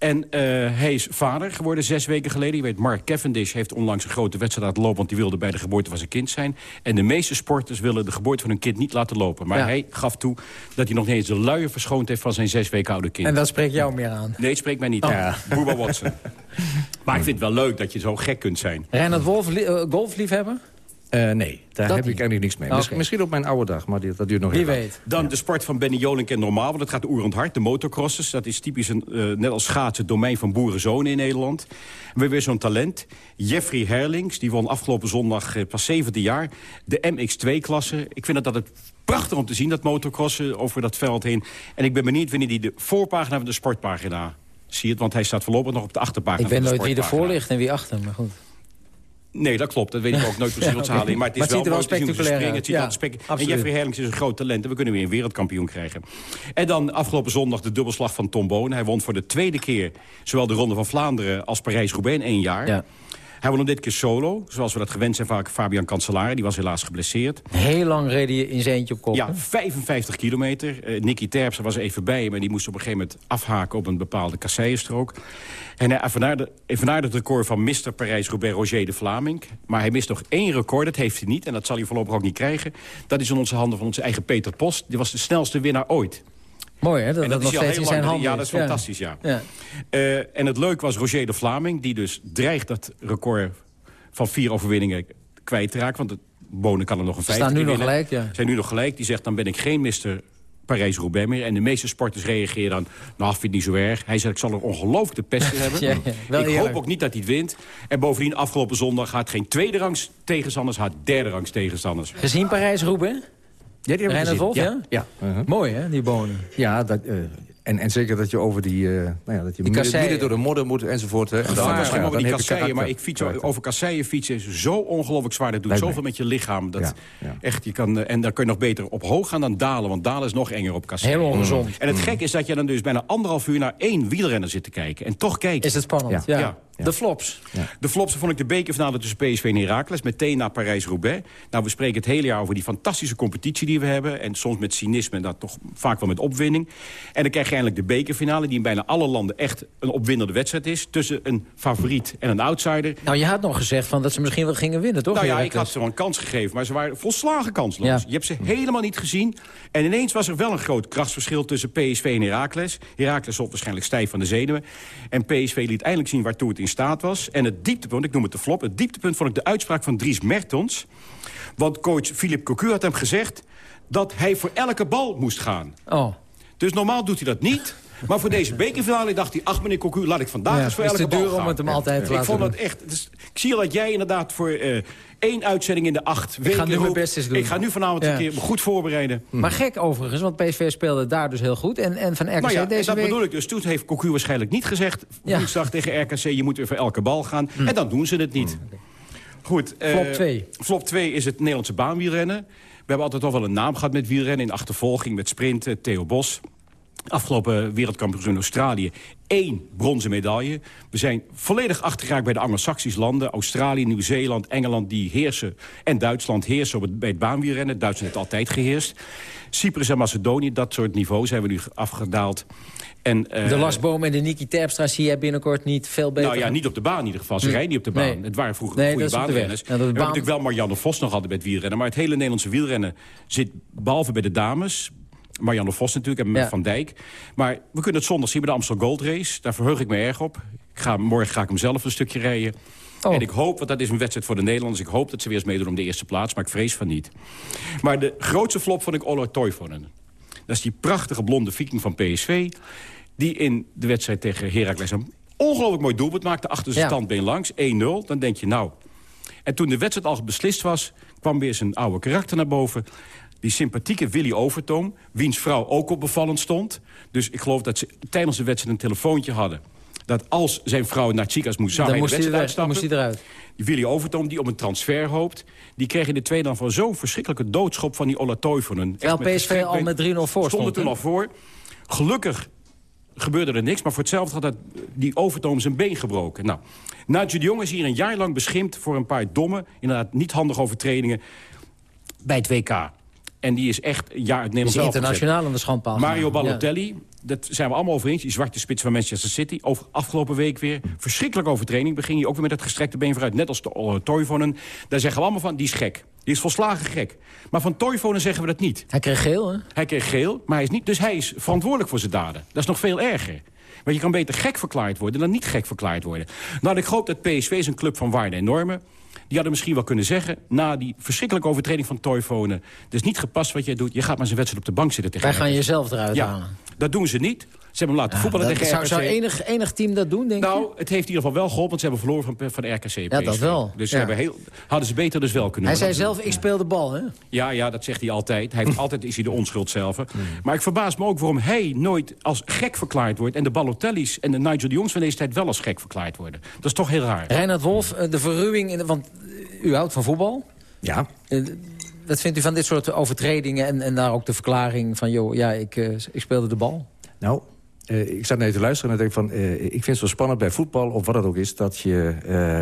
En eh, hij is vader geworden zes weken geleden. Je weet, Mark Cavendish heeft onlangs een grote wedstrijd laten lopen... want die wilde bij de geboorte van zijn kind zijn. En de meeste sporters willen de geboorte van hun kind niet laten lopen. Maar Ja. hij gaf toe dat hij nog niet eens de luier verschoond heeft... van zijn zes weken oude kind. En dat spreekt jou meer aan. Nee, het spreekt mij niet Oh. aan. Booba Watson. maar ik vind het wel leuk dat je zo gek kunt zijn. Reinhard Wolf, eh, golfliefhebber? Eh, nee, daar Dat heb niet. ik eigenlijk niks mee. Oké. Misschien op mijn oude dag, maar dat duurt nog Wie heel lang. weet. Dan de sport van Benny Jolink en Normaal, want dat gaat oerend hard. De motocrossers, dat is typisch een, eh, net als schaatsen, het domein van boerenzonen in Nederland. En we weer zo'n talent. Jeffrey Herlings, die won afgelopen zondag eh, pas 17 jaar. De MX2-klasse. Ik vind dat, dat het prachtig om te zien, dat motocrossen over dat veld heen. En ik ben benieuwd wanneer die de voorpagina van de sportpagina ziet. Want hij staat voorlopig nog op de achterpagina Ik weet nooit wie er sportpagina. voor ligt en wie achter, maar goed. Nee, dat klopt. Dat weet ik ook nooit precies wat ze halen. Maar het is Maar het wel ze spectaculair springen. Het ziet En. Jeffrey Herlings is een groot talent. En we kunnen weer een wereldkampioen krijgen. En dan afgelopen zondag de dubbelslag van Tom Bonen. Hij won voor de tweede keer zowel de Ronde van Vlaanderen als Parijs-Roubaix in één jaar. Ja. Hij won hem dit keer solo, zoals we dat gewend zijn vaak Fabian Cancellara. Die was helaas geblesseerd. Heel lang reden je in zijn eentje op kop. Ja, hè? 55 kilometer. Eh Nicky Terpstra was even bij, maar die moest op een gegeven moment afhaken op een bepaalde kasseienstrook. En hij evenaarde, evenaarde het record van Mr. Parijs-Roubaix Roger de Vlaming. Maar hij mist nog één record, dat heeft hij niet. En dat zal hij voorlopig ook niet krijgen. Dat is in onze handen van onze eigen Peter Post. Die was de snelste winnaar ooit. Mooi, hè? Dat, En dat, nog is steeds in zijn handen Ja, dat is fantastisch, ja. Ja. Eh, en het leuke was Roger de Vlaming... die dus dreigt dat record van vier overwinningen kwijt te raken. Want het Bonen kan er nog een Ze vijfde staan nu nog gelijk, ja. zijn nu nog gelijk. Die zegt, dan ben ik geen Mr. Parijs-Roubaix meer. En de meeste sporters reageren dan... nou, ik vind het niet zo erg. Hij zegt, ik zal er ongelooflijk de pest in hebben. Ja, ja, wel ik eerlijk. hoop ook niet dat hij het wint. En bovendien, afgelopen zondag gaat geen tweede rangs tegenstanders... gaat derde rangs tegenstanders. Gezien Parijs-Roubaix? Ja, die. Wolf, ja? Ja. Mooi, hè, die bonen. Ja, dat, eh, en, en zeker dat je over die... eh, nou ja, dat je midden, midden door de modder moet enzovoort. Hè. En dan, Gevaar, ja, ja, dan die kasseien, maar ik fiets Karakter. over kasseien fietsen is zo ongelooflijk zwaar. Dat doet Lijkt zoveel met je lichaam. Dat Ja, ja. Echt, je kan, eh, en dan kun je nog beter op hoog gaan dan dalen. Want dalen is nog enger op kasseien. Heel ongezond. En het gek is dat je dan dus bijna anderhalf uur naar één wielrenner zit te kijken. En toch kijken. Is het spannend? Ja. Ja. De flops. De flops vond ik de bekerfinale tussen PSV en Heracles. Meteen na Parijs-Roubaix. Nou, we spreken het hele jaar over die fantastische competitie die we hebben. En soms met cynisme en dat toch vaak wel met opwinding. En dan krijg je eindelijk de bekerfinale... die in bijna alle landen echt een opwindende wedstrijd is. Tussen een favoriet en een outsider. Nou, je had nog gezegd van dat ze misschien wel gingen winnen, toch? Nou ja, ik had ze wel een kans gegeven, maar ze waren volslagen kansloos. Ja. Je hebt ze helemaal niet gezien. En ineens was er wel een groot krachtsverschil tussen PSV en Heracles. Heracles stond waarschijnlijk stijf van de zenuwen. En PSV liet eindelijk zien waartoe het in staat was. En het dieptepunt, ik noem het de flop... het dieptepunt vond ik de uitspraak van Dries Mertens. Want coach Philippe Cocu had hem gezegd... dat hij voor elke bal moest gaan. Oh. Dus normaal doet hij dat niet... Maar voor deze bekerfinale dacht hij... ach, meneer Cocu, laat ik vandaag Ja, eens voor het is elke te duur bal om gaan. het hem altijd te Ik vond het echt... het is- ik zie al dat jij inderdaad voor eh, één uitzending in de acht weken... nu mijn best eens doen. Ik ga nu vanavond Ja. een keer me goed voorbereiden. Maar gek overigens, want PSV speelde daar dus heel goed. En, en van RKC Nou ja, deze dat week... bedoel ik dus. Toen heeft Cocu waarschijnlijk niet gezegd... Ja. woensdag tegen RKC, je moet weer voor elke bal gaan. En dan doen ze het niet. Goed. eh, Flop twee. Flop 2 is het Nederlandse baanwielrennen. We hebben altijd al wel een naam gehad met wielrennen. In achtervolging met sprinten, Theo Bos. Afgelopen wereldkampioen in Australië. één bronzen medaille. We zijn volledig achtergeraakt bij de Anglo-Saxische landen. Australië, Nieuw-Zeeland, Engeland die heersen. En Duitsland heersen op het, bij het baanwielrennen. Duitsland heeft altijd geheerst. Cyprus en Macedonië, dat soort niveau zijn we nu afgedaald. En, eh, De Lasboom en de Niki Terpstra zie jij binnenkort niet veel beter. nou ja, niet op de baan in ieder geval. Ze Hm. rijden niet op de baan. Nee. Het waren vroeger Nee, goede baanrenners. Ja, dat we baan- natuurlijk wel Marianne Vos nog altijd met wielrennen. Maar het hele Nederlandse wielrennen zit, behalve bij de dames... Marianne Vos natuurlijk en Ja. Van Dijk. Maar we kunnen het zondag zien bij de Amstel Gold Race. Daar verheug ik me erg op. Ik ga, morgen ga ik hem zelf een stukje rijden. Oh. En ik hoop, want dat is een wedstrijd voor de Nederlanders... ik hoop dat ze weer eens meedoen om de eerste plaats, maar ik vrees van niet. Maar de grootste flop vond ik Ola Toivonen. Dat is die prachtige blonde viking van PSV... die in de wedstrijd tegen Heracles een ongelooflijk mooi doelpunt maakte... achter zijn Ja. standbeen langs, 1-0. Dan denk je, nou... En toen de wedstrijd al beslist was... kwam weer zijn oude karakter naar boven... Die sympathieke Willy Overtoom, wiens vrouw ook op bevallend stond. Dus ik geloof dat ze tijdens de wedstrijd een telefoontje hadden. Dat als zijn vrouw naar het ziekenhuis moest, zou hij de wedstrijd dan uitstappen. moest hij eruit. Willy Overtoom, die op een transfer hoopt... die kreeg in de tweede dan van zo'n verschrikkelijke doodschop van die Ola Toivonen. Terwijl met PSV al met 3-0 voor Stonden stond, toen hè? al voor. Gelukkig gebeurde er niks, maar voor hetzelfde had dat, die Overtoom zijn been gebroken. Nou, Nigel de Jong is hier een jaar lang beschimpt voor een paar domme... inderdaad niet handige overtredingen bij het WK. En die is echt ja, het elftal internationaal gezet. aan de schandpaal. Mario. Balotelli, dat zijn we allemaal over eens. Die zwarte spits van Manchester City. Over afgelopen week weer. Verschrikkelijke overtraining. Begin je ook weer met het gestrekte been vooruit. Net als de uh, Toivonen. Daar zeggen we allemaal van, die is gek. Die is volslagen gek. Maar van Toivonen zeggen we dat niet. Hij kreeg geel, hè? Hij kreeg geel, maar hij is niet, dus hij is verantwoordelijk voor zijn daden. Dat is nog veel erger. Want je kan beter gek verklaard worden dan niet gek verklaard worden. Nou, ik hoop dat PSV is een club van waarde en normen. Die hadden misschien wel kunnen zeggen... na die verschrikkelijke overtreding van het is niet gepast wat jij doet, je gaat maar zijn wedstrijd op de bank zitten tegen Wij gaan jezelf eruit ja, halen. dat doen ze niet. Ze hebben hem laten voetballen Dat- tegen zou, RKC. zou enig, enig team dat doen, denk je? Nou, het heeft in ieder geval wel geholpen, want ze hebben verloren van, van RKC. Ja, dat wel. Dus ze hebben heel, hadden ze beter dus wel kunnen Hij zei zelf, ik speel de bal, hè? Ja, ja, dat zegt hij altijd. Hij heeft altijd is hij de onschuld zelf. Maar ik verbaas me ook waarom hij nooit als gek verklaard wordt... en de Balotelli's en de Nigel de Jongs van deze tijd wel als gek verklaard worden. Dat is toch heel raar. Reinhard Wolf, eh, de verruwing... In de, want eh, u houdt van voetbal. Ja. Eh, Wat vindt u van dit soort overtredingen en, en daar ook de verklaring van... joh, ja, ik, eh, ik speelde de bal? Nou, eh, ik zat net te luisteren en denk van... eh, ik vind het zo spannend bij voetbal, of wat het ook is... dat je, eh,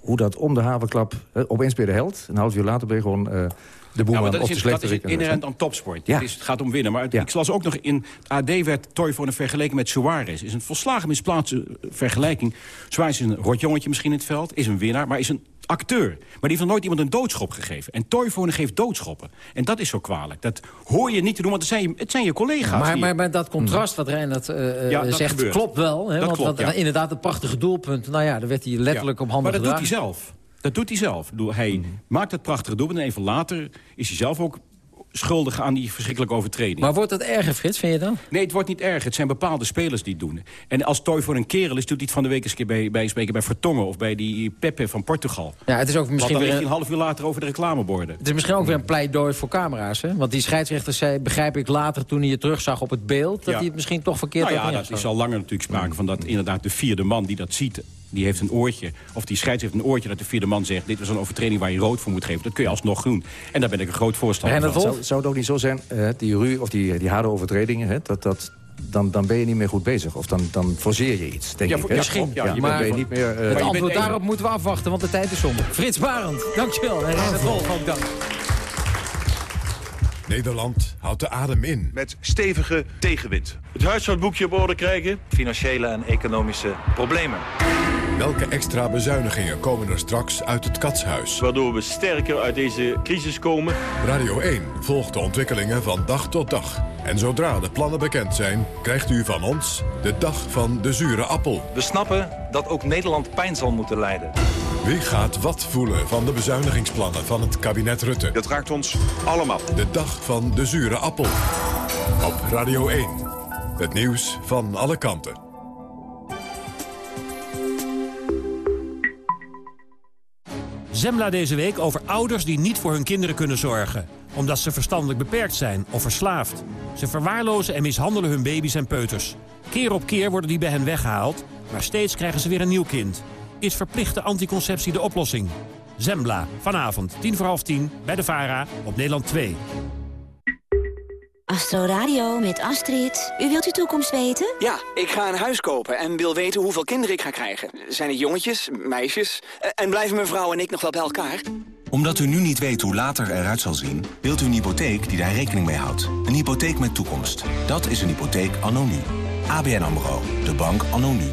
hoe dat om de havenklap... opeens ben je de held, een half uur later ben je gewoon... de Ja, maar dat of is, de in- dat slechte is inherent aan topsport. Ja. Het, is, het gaat om winnen. Maar het- ik las ook nog in het AD werd Toivonen vergeleken met Suarez. Is een volslagen misplaatste eh, vergelijking. Suarez is een rotjongetje misschien in het veld. Is een winnaar, maar is een acteur. Maar die heeft nog nooit iemand een doodschop gegeven. En Toivonen geeft doodschoppen. En dat is zo kwalijk. Dat hoor je niet te doen, want het zijn je, het zijn je collega's. maar, maar, maar dat contrast wat Reinhard Ja, dat zegt, klopt wel. Hè? Dat want klopt, ja. inderdaad, het prachtige doelpunt... nou ja, daar werd hij letterlijk Ja. op handen Maar dat doet hij zelf. Dat doet hij zelf. Hij Mhm. maakt het prachtige doelpunt en even later is hij zelf ook schuldig aan die verschrikkelijke overtreding. Maar wordt het erger, Frits, vind je dan? Nee, het wordt niet erg. Het zijn bepaalde spelers die het doen. En als Toy voor een kerel is, doet hij het van de week eens een keer bij, bij, spreken bij Vertongen... of bij die Pepe van Portugal. Ja, het is ook Want misschien dan weer een, een half uur later over de reclameborden. het is misschien ook weer een pleidooi voor camera's. Hè? Want die scheidsrechter zei, begrijp ik later toen hij het terugzag op het beeld... dat Ja. hij het misschien toch verkeerd Nou had ja, dat is al langer natuurlijk sprake van dat inderdaad de vierde man die dat ziet... die heeft een oortje, of die scheids heeft een oortje dat de vierde man zegt... dit was een overtreding waar je rood voor moet geven. Dat kun je alsnog doen. En daar ben ik een groot voorstander van. Zou, zou het ook niet zo zijn, eh, die ru of die, die harde overtredingen... Hè, dat, dat, dan, dan ben je niet meer goed bezig. Of dan, dan forceer je iets, denk Ja, ik. misschien, ja, ben je niet meer... eh, Het antwoord even- daarop moeten we afwachten, want de tijd is om. Frits Barend, dankjewel. En Reinhard Wolf ook dank. Nederland houdt de adem in. Met stevige tegenwind. Het huishoudboekje op orde krijgen. Financiële en economische problemen. Welke extra bezuinigingen komen er straks uit het katshuis? Waardoor we sterker uit deze crisis komen. Radio 1 volgt de ontwikkelingen van dag tot dag. En zodra de plannen bekend zijn, krijgt u van ons de dag van de zure appel. We snappen dat ook Nederland pijn zal moeten lijden. Wie gaat wat voelen van de bezuinigingsplannen van het kabinet Rutte? Dat raakt ons allemaal. De dag van de zure appel. Op Radio 1. Het nieuws van alle kanten. Zembla deze week over ouders die niet voor hun kinderen kunnen zorgen. Omdat ze verstandelijk beperkt zijn of verslaafd. Ze verwaarlozen en mishandelen hun baby's en peuters. Keer op keer worden die bij hen weggehaald, maar steeds krijgen ze weer een nieuw kind. Is verplichte anticonceptie de oplossing? Zembla, vanavond, tien voor half tien, bij de VARA, op Nederland 2. Astro Radio met Astrid. U wilt uw toekomst weten? Ja, ik ga een huis kopen en wil weten hoeveel kinderen ik ga krijgen. Zijn het jongetjes, meisjes? Eh, En blijven mijn vrouw en ik nog wel bij elkaar? Omdat u nu niet weet hoe later eruit zal zien... wilt u een hypotheek die daar rekening mee houdt. Een hypotheek met toekomst. Dat is een hypotheek anno nu. ABN AMRO. De bank anno nu.